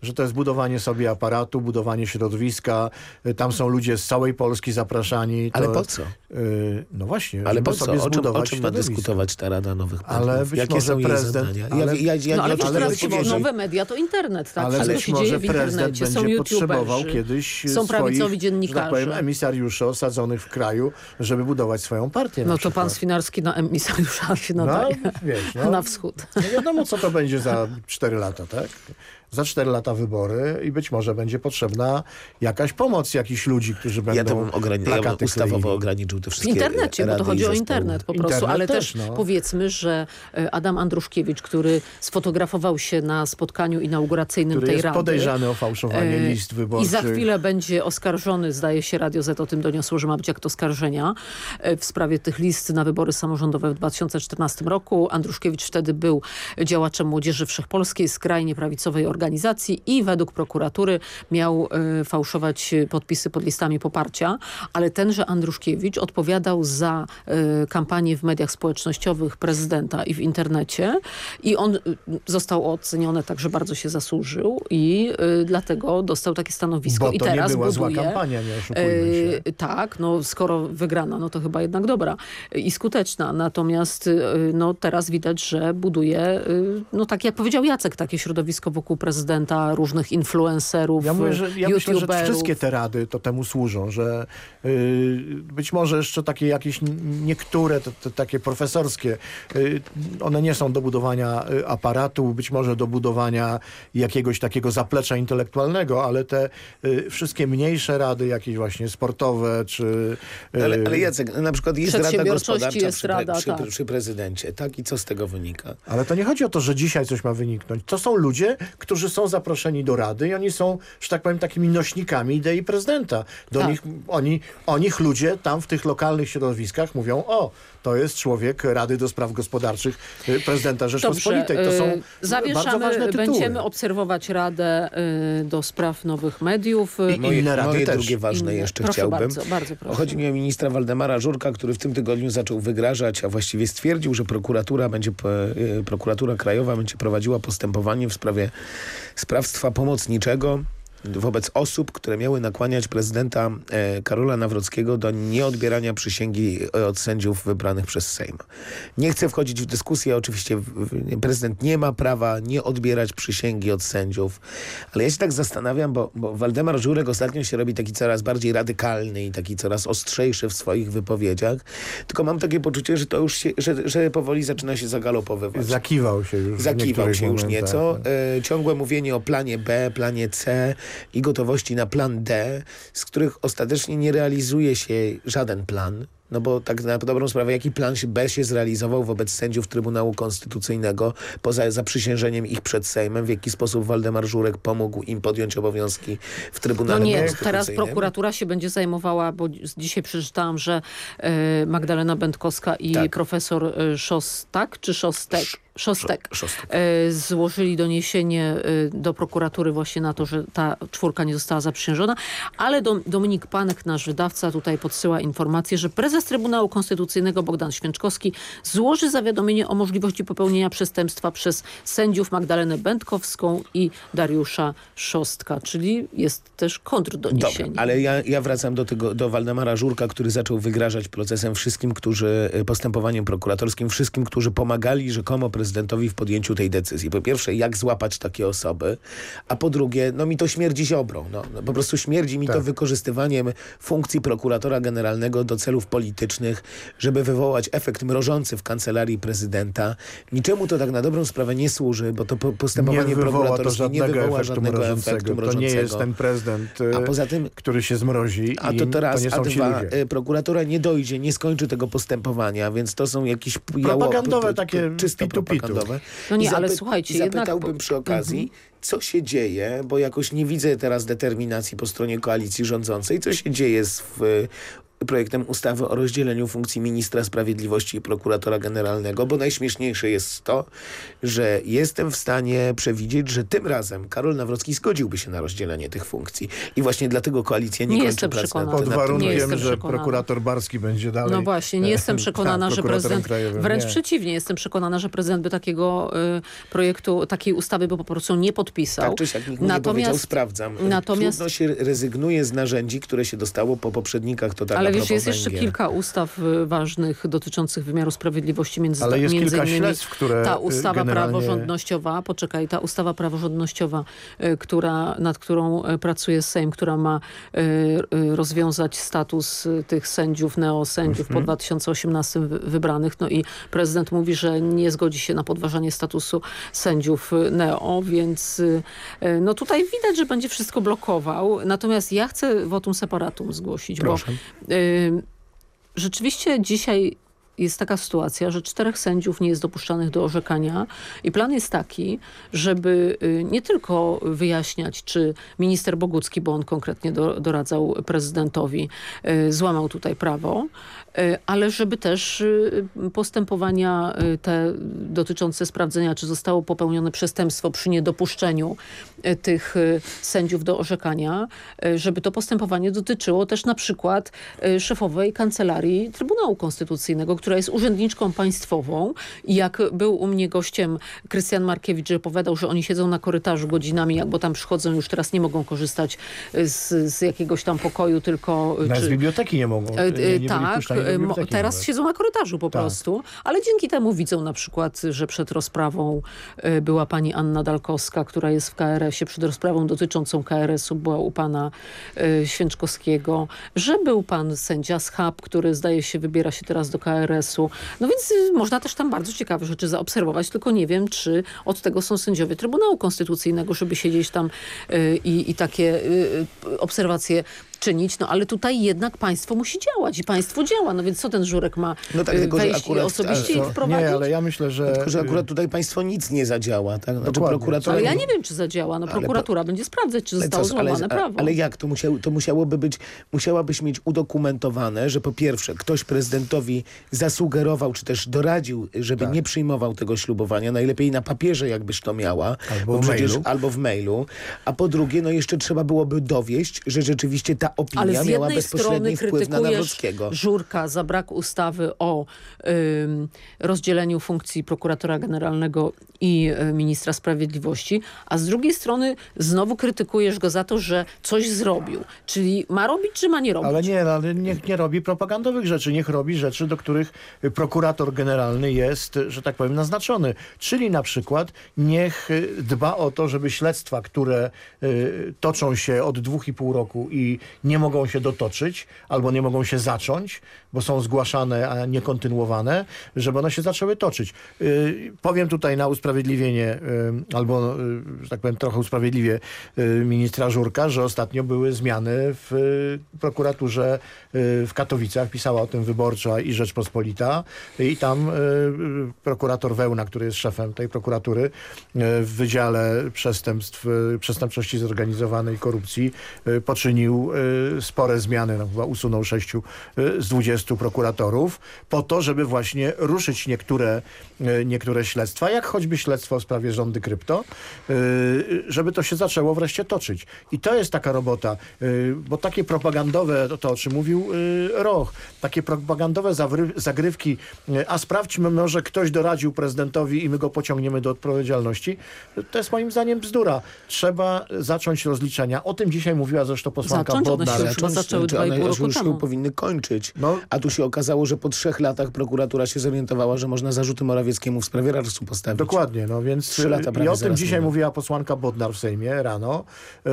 że to jest budowanie sobie aparatu, budowanie środowiska. Y, Tam są ludzie z całej Polski zapraszani. To, Ale po co? y, No właśnie, Ale żeby po co? sobie O czym, o czym ma dyskutować ta Rada Nowych Ale Mediów? być Jakie może prezydent- ale- ja, ja, ja, No ale ale teraz nowe media to internet, tak? Ale Wszystko być się może dzieje w prezydent będzie potrzebował kiedyś są prawicowi tak dziennikarze. powiem, emisariuszy osadzonych w kraju, żeby budować swoją partię. No to pan Swinarski na emisariusza się No, nadaje. wiesz, no, Na wschód. nie wiadomo, co to będzie za 4 lata, tak? Za 4 lata wybory i być może będzie potrzebna jakaś pomoc jakichś ludzi, którzy będą Ja to bym, ograni- ja bym plakaty ustawowo kleili. ograniczył te W wszystkie internecie, bo to i chodzi o internet po prostu, Internet ale też, też, no. powiedzmy, że e, Adam Andruszkiewicz, który sfotografował się na spotkaniu inauguracyjnym który tej jest rady. podejrzany o fałszowanie e, list I wyborczych. za chwilę będzie oskarżony, zdaje się, Radio Z o tym doniosło, że ma być akt oskarżenia e, w sprawie tych list na wybory samorządowe w 2014 roku. Andruszkiewicz wtedy był działaczem Młodzieży Wszechpolskiej, skrajnie prawicowej organizacji i według prokuratury miał e, fałszować e, podpisy pod listami poparcia, ale tenże Andruszkiewicz odpowiadał za e, kampanię w mediach społecznościowych prezydenta i w internecie i on y, został oceniony tak, że bardzo się zasłużył i y, dlatego dostał takie stanowisko Bo i to nie teraz była zła buduje. kampania, nie oszukujmy się. Tak, no skoro wygrana, no to chyba jednak dobra i skuteczna. Natomiast y, no teraz widać, że buduje, y, no tak jak powiedział Jacek, takie środowisko wokół prezydenta, różnych influencerów, Ja, mówię, że, ja myślę, że wszystkie te rady to temu służą, że y, być może jeszcze takie jakieś niektóre, te, te, takie profesorskie, y, one nie są do budowania y, aparatu, być może do budowania jakiegoś takiego zaplecza intelektualnego, ale te y, wszystkie mniejsze rady, jakieś właśnie sportowe, czy... y, Ale, ale Jacek, na przykład jest Rada Gospodarcza jest przy, rada, przy, tak. przy prezydencie, tak? I co z tego wynika? Ale to nie chodzi o to, że dzisiaj coś ma wyniknąć. To są ludzie, którzy są zaproszeni do Rady i oni są, że tak powiem, takimi nośnikami idei prezydenta. Do Tak. nich, oni, o nich ludzie tam w tych lokalnych środowiskach mówią, o, to jest człowiek Rady do Spraw Gospodarczych y, prezydenta Rzeczpospolitej. To są y, bardzo zawieszamy, ważne tytuły. będziemy obserwować Radę y, do spraw nowych mediów. I inne rady moje też. drugie ważne Inne. jeszcze Proszę chciałbym. bardzo, bardzo proszę. Chodzi mi o ministra Waldemara Żurka, który w tym tygodniu zaczął wygrażać, a właściwie stwierdził, że prokuratura będzie, prokuratura krajowa będzie prowadziła postępowanie w sprawie sprawstwa pomocniczego wobec osób, które miały nakłaniać prezydenta e, Karola Nawrockiego do nieodbierania przysięgi e, od sędziów wybranych przez Sejm. Nie chcę wchodzić w dyskusję, oczywiście prezydent nie ma prawa nie odbierać przysięgi od sędziów, ale ja się tak zastanawiam, bo, bo Waldemar Żurek ostatnio się robi taki coraz bardziej radykalny i taki coraz ostrzejszy w swoich wypowiedziach, tylko mam takie poczucie, że to już się, że, że powoli zaczyna się zagalopowywać. Zakiwał się już. Zakiwał się już nieco. E, ciągłe mówienie o planie B, planie C i gotowości na plan D, z których ostatecznie nie realizuje się żaden plan. No bo tak na dobrą sprawę, jaki plan B się zrealizował wobec sędziów Trybunału Konstytucyjnego poza zaprzysiężeniem ich przed Sejmem? W jaki sposób Waldemar Żurek pomógł im podjąć obowiązki w No Trybunale nie, Konstytucyjnym? teraz prokuratura się będzie zajmowała, bo dzi- dzisiaj przeczytałam, że e, Magdalena Będkowska i Tak. profesor e, Szostak, czy Szostek? Szostek. Szostek. E, złożyli doniesienie e, do prokuratury właśnie na to, że ta czwórka nie została zaprzysiężona, ale Dom, Dominik Panek, nasz wydawca, tutaj podsyła informację, że prezes Trybunału Konstytucyjnego Bogdan Święczkowski złoży zawiadomienie o możliwości popełnienia przestępstwa przez sędziów Magdalenę Będkowską i Dariusza Szostka, czyli jest też kontrdoniesienie. Dobra, ale ja, ja wracam do tego, do Waldemara Żurka, który zaczął wygrażać procesem wszystkim, którzy, y, postępowaniem prokuratorskim, wszystkim, którzy pomagali rzekomo prezydentowi w podjęciu tej decyzji. Po pierwsze, jak złapać takie osoby, a po drugie, no mi to śmierdzi ziobrą. No, no, po prostu śmierdzi mi to wykorzystywaniem funkcji prokuratora generalnego do celów politycznych, żeby wywołać efekt mrożący w kancelarii prezydenta. Niczemu to tak na dobrą sprawę nie służy, bo to po, postępowanie nie wywoła to prokuratorskie nie żadnego wywoła efektu żadnego mrożącego. efektu To nie mrożącego. jest ten prezydent, A e, poza tym który się zmrozi a to teraz, to nie a dwa, e, prokuratura nie dojdzie, nie skończy tego postępowania, więc to są jakieś jało- Propagandowe p- takie czysto pitu-pitu. Propagandowe. No nie, I ale słuchajcie, i jednak zapytałbym po- przy okazji, co się dzieje, bo jakoś nie widzę teraz determinacji po stronie koalicji rządzącej, co się dzieje z w, projektem ustawy o rozdzieleniu funkcji ministra sprawiedliwości i prokuratora generalnego, bo najśmieszniejsze jest to, że jestem w stanie przewidzieć, że tym razem Karol Nawrocki zgodziłby się na rozdzielenie tych funkcji. I właśnie dlatego koalicja nie, Nie kończy przekonana. nad, Pod warunkiem, jestem że przekonana. prokurator Barski będzie dalej. No właśnie, nie e, jestem przekonana, tak, że prokuratorem prezydent, krajowym. wręcz Nie. przeciwnie, jestem przekonana, że prezydent by takiego y, projektu, takiej ustawy by po prostu nie podpisał. Tak czy siak nikt mu nie powiedział, sprawdzam. natomiast- Trudno się rezygnuje z narzędzi, które się dostało po poprzednikach, to tak Ale wiesz, jest jeszcze kilka ustaw y, ważnych dotyczących wymiaru sprawiedliwości, między, Ale jest między kilka innymi śledztw, które, ta y, ustawa generalnie- praworządnościowa, poczekaj, ta ustawa praworządnościowa, y, która, nad którą pracuje Sejm, która ma rozwiązać status tych sędziów, neosędziów Mhm. po 2018 wy- wybranych. No i prezydent mówi, że nie zgodzi się na podważanie statusu sędziów neo, więc no tutaj widać, że będzie wszystko blokował. Natomiast ja chcę votum separatum zgłosić, Proszę. bo rzeczywiście dzisiaj jest taka sytuacja, że czterech sędziów nie jest dopuszczanych do orzekania i plan jest taki, żeby y, nie tylko wyjaśniać, czy minister Bogucki, bo on konkretnie do, doradzał prezydentowi, y, złamał tutaj prawo, y, ale żeby też postępowania te dotyczące sprawdzenia, czy zostało popełnione przestępstwo przy niedopuszczeniu tych sędziów do orzekania, żeby to postępowanie dotyczyło też na przykład szefowej kancelarii Trybunału Konstytucyjnego, która jest urzędniczką państwową i jak był u mnie gościem Krystian Markiewicz, że opowiadał, że oni siedzą na korytarzu godzinami, jak- bo tam przychodzą już teraz nie mogą korzystać z, z jakiegoś tam pokoju, tylko... y, Nawet z czy- biblioteki nie mogą. E, Nie, nie e, byli tak, e, teraz nawet. siedzą na korytarzu po Tak. prostu, ale dzięki temu widzą na przykład, że przed rozprawą e, była pani Anna Dalkowska, która jest w KRS-ie, przed rozprawą dotyczącą KRS-u była u pana e, Święczkowskiego, że był pan sędzia Schab, który zdaje się wybiera się teraz do No więc y, można też tam bardzo ciekawe rzeczy zaobserwować, tylko nie wiem, czy od tego są sędziowie Trybunału Konstytucyjnego, żeby siedzieć tam y, i, takie y, obserwacje czynić, no ale tutaj jednak państwo musi działać i państwo działa, no więc co ten Żurek ma No tak, y, tylko, wejść akurat- i osobiście ale to- wprowadzić? Nie, ale ja myślę, że... Tylko, że akurat tutaj państwo nic nie zadziała. Tak? Znaczy, prokuratura Ale ja nie- wiem, czy zadziała. No Ale prokuratura będzie sprawdzać, czy Ale zostało co, ale, złamane ale, prawo. ale jak? To, musiało, to musiałoby być, musiałabyś mieć udokumentowane, że po pierwsze ktoś prezydentowi zasugerował, czy też doradził, żeby Tak. nie przyjmował tego ślubowania. Najlepiej na papierze jakbyś to miała. Albo bo w przecież, mailu. Albo w mailu. A po drugie, no jeszcze trzeba byłoby dowieść, że rzeczywiście ta ta opinia Ale z miała jednej bezpośredni strony wpływ na krytykujesz Nawrockiego. Żurka za brak ustawy o ym, rozdzieleniu funkcji prokuratora generalnego i y, ministra sprawiedliwości, a z drugiej strony znowu krytykujesz go za to, że coś zrobił. Czyli ma robić, czy ma nie robić? Ale nie, ale niech nie robi propagandowych rzeczy, niech robi rzeczy, do których y, prokurator generalny jest, y, że tak powiem, naznaczony. Czyli na przykład niech y, dba o to, żeby śledztwa, które y, toczą się od dwóch i pół roku i nie mogą się dotoczyć, albo nie mogą się zacząć, bo są zgłaszane, a nie kontynuowane, żeby one się zaczęły toczyć. Y, powiem tutaj na usprawiedliwienie, y, albo, y, że tak powiem, trochę usprawiedliwie ministra Żurka, że ostatnio były zmiany w prokuraturze w Katowicach. Pisała o tym Wyborcza i Rzeczpospolita. I tam prokurator Wełna, który jest szefem tej prokuratury w Wydziale Przestępstw, Przestępczości Zorganizowanej i Korupcji poczynił spore zmiany. No, chyba usunął sześciu z prokuratorów po to, żeby właśnie ruszyć niektóre, y, niektóre śledztwa, jak choćby śledztwo w sprawie rządy krypto, y, żeby to się zaczęło wreszcie toczyć. I to jest taka robota, y, bo takie propagandowe, to, to o czym mówił Roch, takie propagandowe zagrywki, a sprawdźmy, może ktoś doradził prezydentowi i my go pociągniemy do odpowiedzialności, to jest moim zdaniem bzdura. Trzeba zacząć rozliczenia. O tym dzisiaj mówiła zresztą posłanka Zacząć, one Bodnar. się już chyba zaczęły Znaczy, dwa i one pół roku temu. powinny kończyć. No. A tu się okazało, że po trzech latach prokuratura się zorientowała, że można zarzuty Morawieckiemu w sprawie Rarsu postawić. Dokładnie, no więc Trzy lata i prawie o tym dzisiaj mówiła posłanka Bodnar w Sejmie rano, y,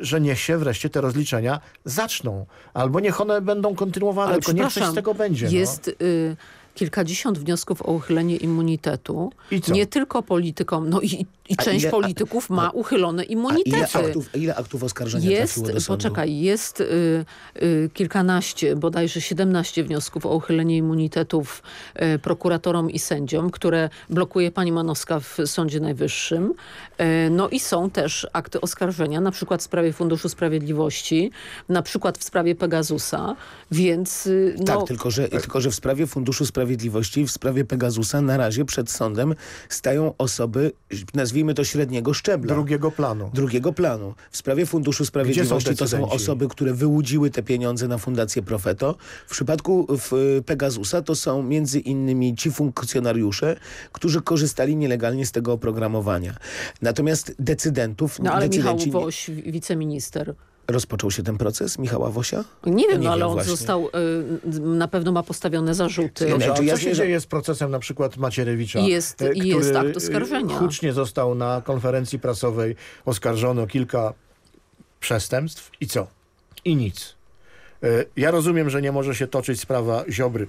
że niech się wreszcie te rozliczenia zaczną. Albo niech one będą kontynuowane, Ale tylko niech coś z tego będzie. Jest y, kilkadziesiąt wniosków o uchylenie immunitetu. I co? Nie tylko politykom, no i, i A część ile- polityków ma uchylone A ile immunitety. aktów, ile aktów oskarżenia Jest, poczekaj, jest y, y, kilkanaście, bodajże 17 wniosków o uchylenie immunitetów y, prokuratorom i sędziom, które blokuje pani Manowska w Sądzie Najwyższym. Y, no i są też akty oskarżenia, na przykład w sprawie Funduszu Sprawiedliwości, na przykład w sprawie Pegasusa, więc y, no, Tak, tylko że, tylko że w sprawie Funduszu Sprawiedliwości, w sprawie Pegasusa na razie przed sądem stają osoby, nazwijmy to średniego szczebla. Drugiego planu. drugiego planu. W sprawie Funduszu Sprawiedliwości to są osoby, które wyłudziły te pieniądze na Fundację Profeto. W przypadku w y, Pegasusa to są między innymi ci funkcjonariusze, którzy korzystali nielegalnie z tego oprogramowania. Natomiast decydentów, no ale Michał. Woś, wi- wiceminister, Rozpoczął się ten proces Michała Wosia? nie wiem, nie no, ale wiem on właśnie. został, y, na pewno ma postawione zarzuty. Znaczy, ja co się dzieje z procesem na przykład Macierewicza? Jest- e, i jest który, akt oskarżenia. e, Hucznie został na konferencji prasowej oskarżony o kilka przestępstw i co? I nic. E, Ja rozumiem, że nie może się toczyć sprawa Ziobry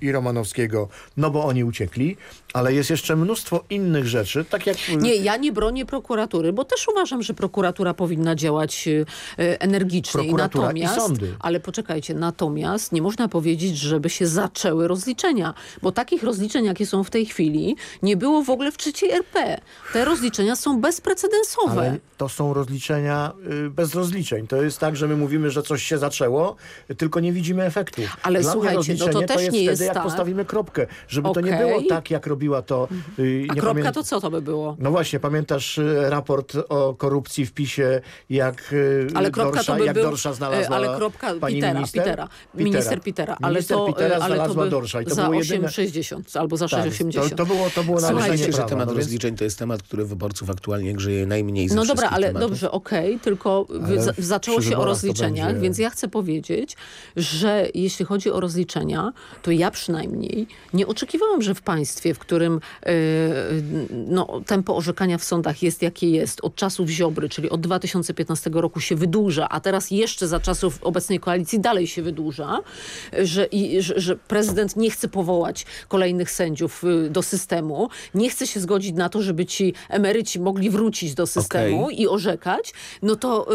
i Romanowskiego, no bo oni uciekli, ale jest jeszcze mnóstwo innych rzeczy, tak jak... Nie, ja nie bronię prokuratury, bo też uważam, że prokuratura powinna działać y, y, energicznie. Prokuratura i natomiast, sądy. Ale poczekajcie, natomiast nie można powiedzieć, żeby się zaczęły rozliczenia, bo takich rozliczeń, jakie są w tej chwili, nie było w ogóle w trzeciej RP. Te rozliczenia są bezprecedensowe. Ale to są rozliczenia y, bez rozliczeń. To jest tak, że my mówimy, że coś się zaczęło, tylko nie widzimy efektu. Ale Dla słuchajcie, no to też jest nie wtedy, jest jak tak. postawimy kropkę. Żeby to nie było tak, jak robiła to... y, A nie kropka pamię- to co to by było? No właśnie, pamiętasz y, raport o korupcji w PiSie, jak y, Ale kropka Dorsza, to by jak był, Dorsza znalazła ale kropka pani Pitera, minister? Pitera, minister Pitera, ale Minister to, Pitera ale to znalazła by Dorsza i to za było jedyne... 8,60 albo za Tak, 6,80. to, to było, to było Słuchajcie, że temat no rozliczeń to jest temat, który wyborców aktualnie grzeje najmniej No dobra, ale tematów. dobrze, okej, tylko wy- Ale zaczęło się o rozliczeniach, będzie- więc ja chcę powiedzieć, że jeśli chodzi o rozliczenia, to ja przynajmniej nie oczekiwałam, że w państwie, w którym yy, no, tempo orzekania w sądach jest jakie jest, od czasów Ziobry, czyli od 2015 roku się wydłuża, a teraz jeszcze za czasów obecnej koalicji dalej się wydłuża, że, i, że, że prezydent nie chce powołać kolejnych sędziów y, do systemu, nie chce się zgodzić na to, żeby ci emeryci mogli wrócić do systemu Okej. i orzekać, no to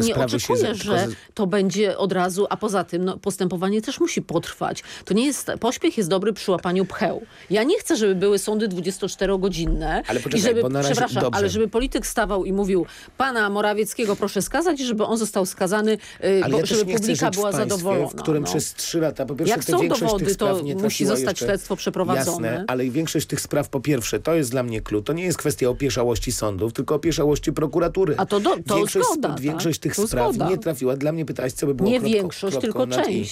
y, nie oczekuję, że to będzie od razu, a poza tym no, postępowanie też musi potrwać. To nie jest, pośpiech jest dobry przy łapaniu pcheł. Ja nie chcę, żeby były sądy 24-godzinne Ale poczekaj, i żeby, bo na razie- przepraszam, dobrze. ale żeby polityk stawał i mówił, pana Morawieckiego proszę skazać i żeby on został skazany, y, Ale bo, ja żeby chcę publika była w państwie, zadowolona. w którym no. przez trzy lata, po pierwsze, Jak są dowody, to musi zostać jeszcze. śledztwo przeprowadzone. Jasne, ale większość tych spraw, po pierwsze, to jest dla mnie clue, to nie jest kwestia opieszałości sądów, tylko opieszałości prokuratury. A to do- to większość, zgoda, tak? Większość tych To spraw zgoda. nie trafiła. Dla mnie pytałaś, co by było Nie większość, tylko nad i.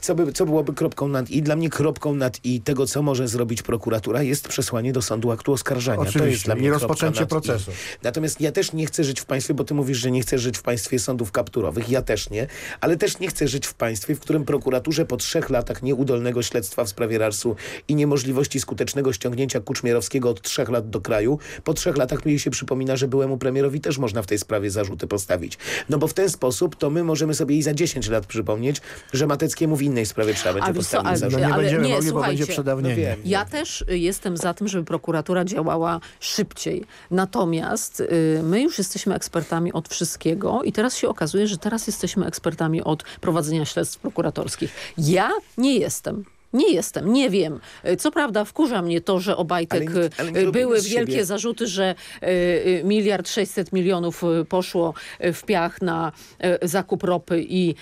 Co, by, co byłoby kropką nad i? Dla mnie kropką nad i tego, co może zrobić prokuratura, jest przesłanie do sądu aktu oskarżenia. to jest Oczywiście. dla mnie kropka rozpoczęcie procesu. I. Natomiast ja też nie chcę żyć w państwie, bo ty mówisz, że nie chcesz żyć w państwie sądów kapturowych. Ja też nie. Ale też nie chcę żyć w państwie, w którym prokuraturze po trzech latach nieudolnego śledztwa w sprawie Rarsu i niemożliwości skutecznego ściągnięcia Kuczmierowskiego od trzech lat do kraju, po trzech latach mi się przypomina, że byłemu premierowi też można w tej sprawie zarzuty postawić. No bo w ten sposób to my możemy sobie i za 10 lat przypomnieć, że Mateckiemu w innej sprawie trzeba będzie co, postawić zarzuty. No nie ale będziemy nie, mogli, bo będzie przedawnienie. No. Ja też jestem za tym, żeby prokuratura działała szybciej. Natomiast y, my już jesteśmy ekspertami od wszystkiego i teraz się okazuje, że teraz jesteśmy ekspertami od prowadzenia śledztw prokuratorskich. Ja nie jestem. Nie jestem, nie wiem. Y, Co prawda wkurza mnie to, że Obajtek Ale nie- ale nie były wielkie siebie. zarzuty, że y, y, miliard sześćset milionów poszło w piach na zakup ropy i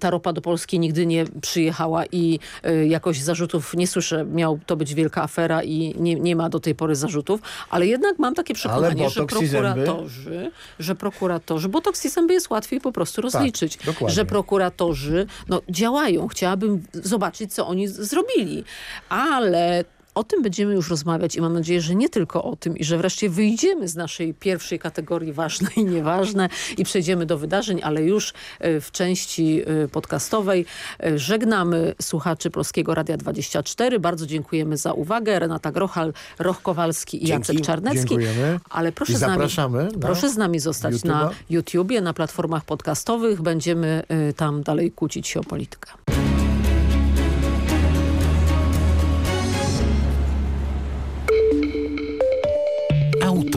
ta ropa do Polski nigdy nie przyjechała i jakoś zarzutów nie słyszę. Miał to być wielka afera i nie, nie ma do tej pory zarzutów, ale jednak mam takie przekonanie, że prokuratorzy, że prokuratorzy, botoks i zęby jest łatwiej po prostu rozliczyć, Tak, że prokuratorzy no, działają. Chciałabym zobaczyć, co oni z- zrobili, ale o tym będziemy już rozmawiać i mam nadzieję, że nie tylko o tym i że wreszcie wyjdziemy z naszej pierwszej kategorii ważne i nieważne i przejdziemy do wydarzeń, ale już e, w części e, podcastowej e, żegnamy słuchaczy Polskiego Radia 24. Bardzo dziękujemy za uwagę. Renata Grochal, Roch Kowalski i Dzięki. Jacek Czarnecki. Dziękujemy. Ale proszę I z nami, proszę z nami zostać na. YouTubie, na platformach podcastowych. Będziemy tam dalej kłócić się o politykę.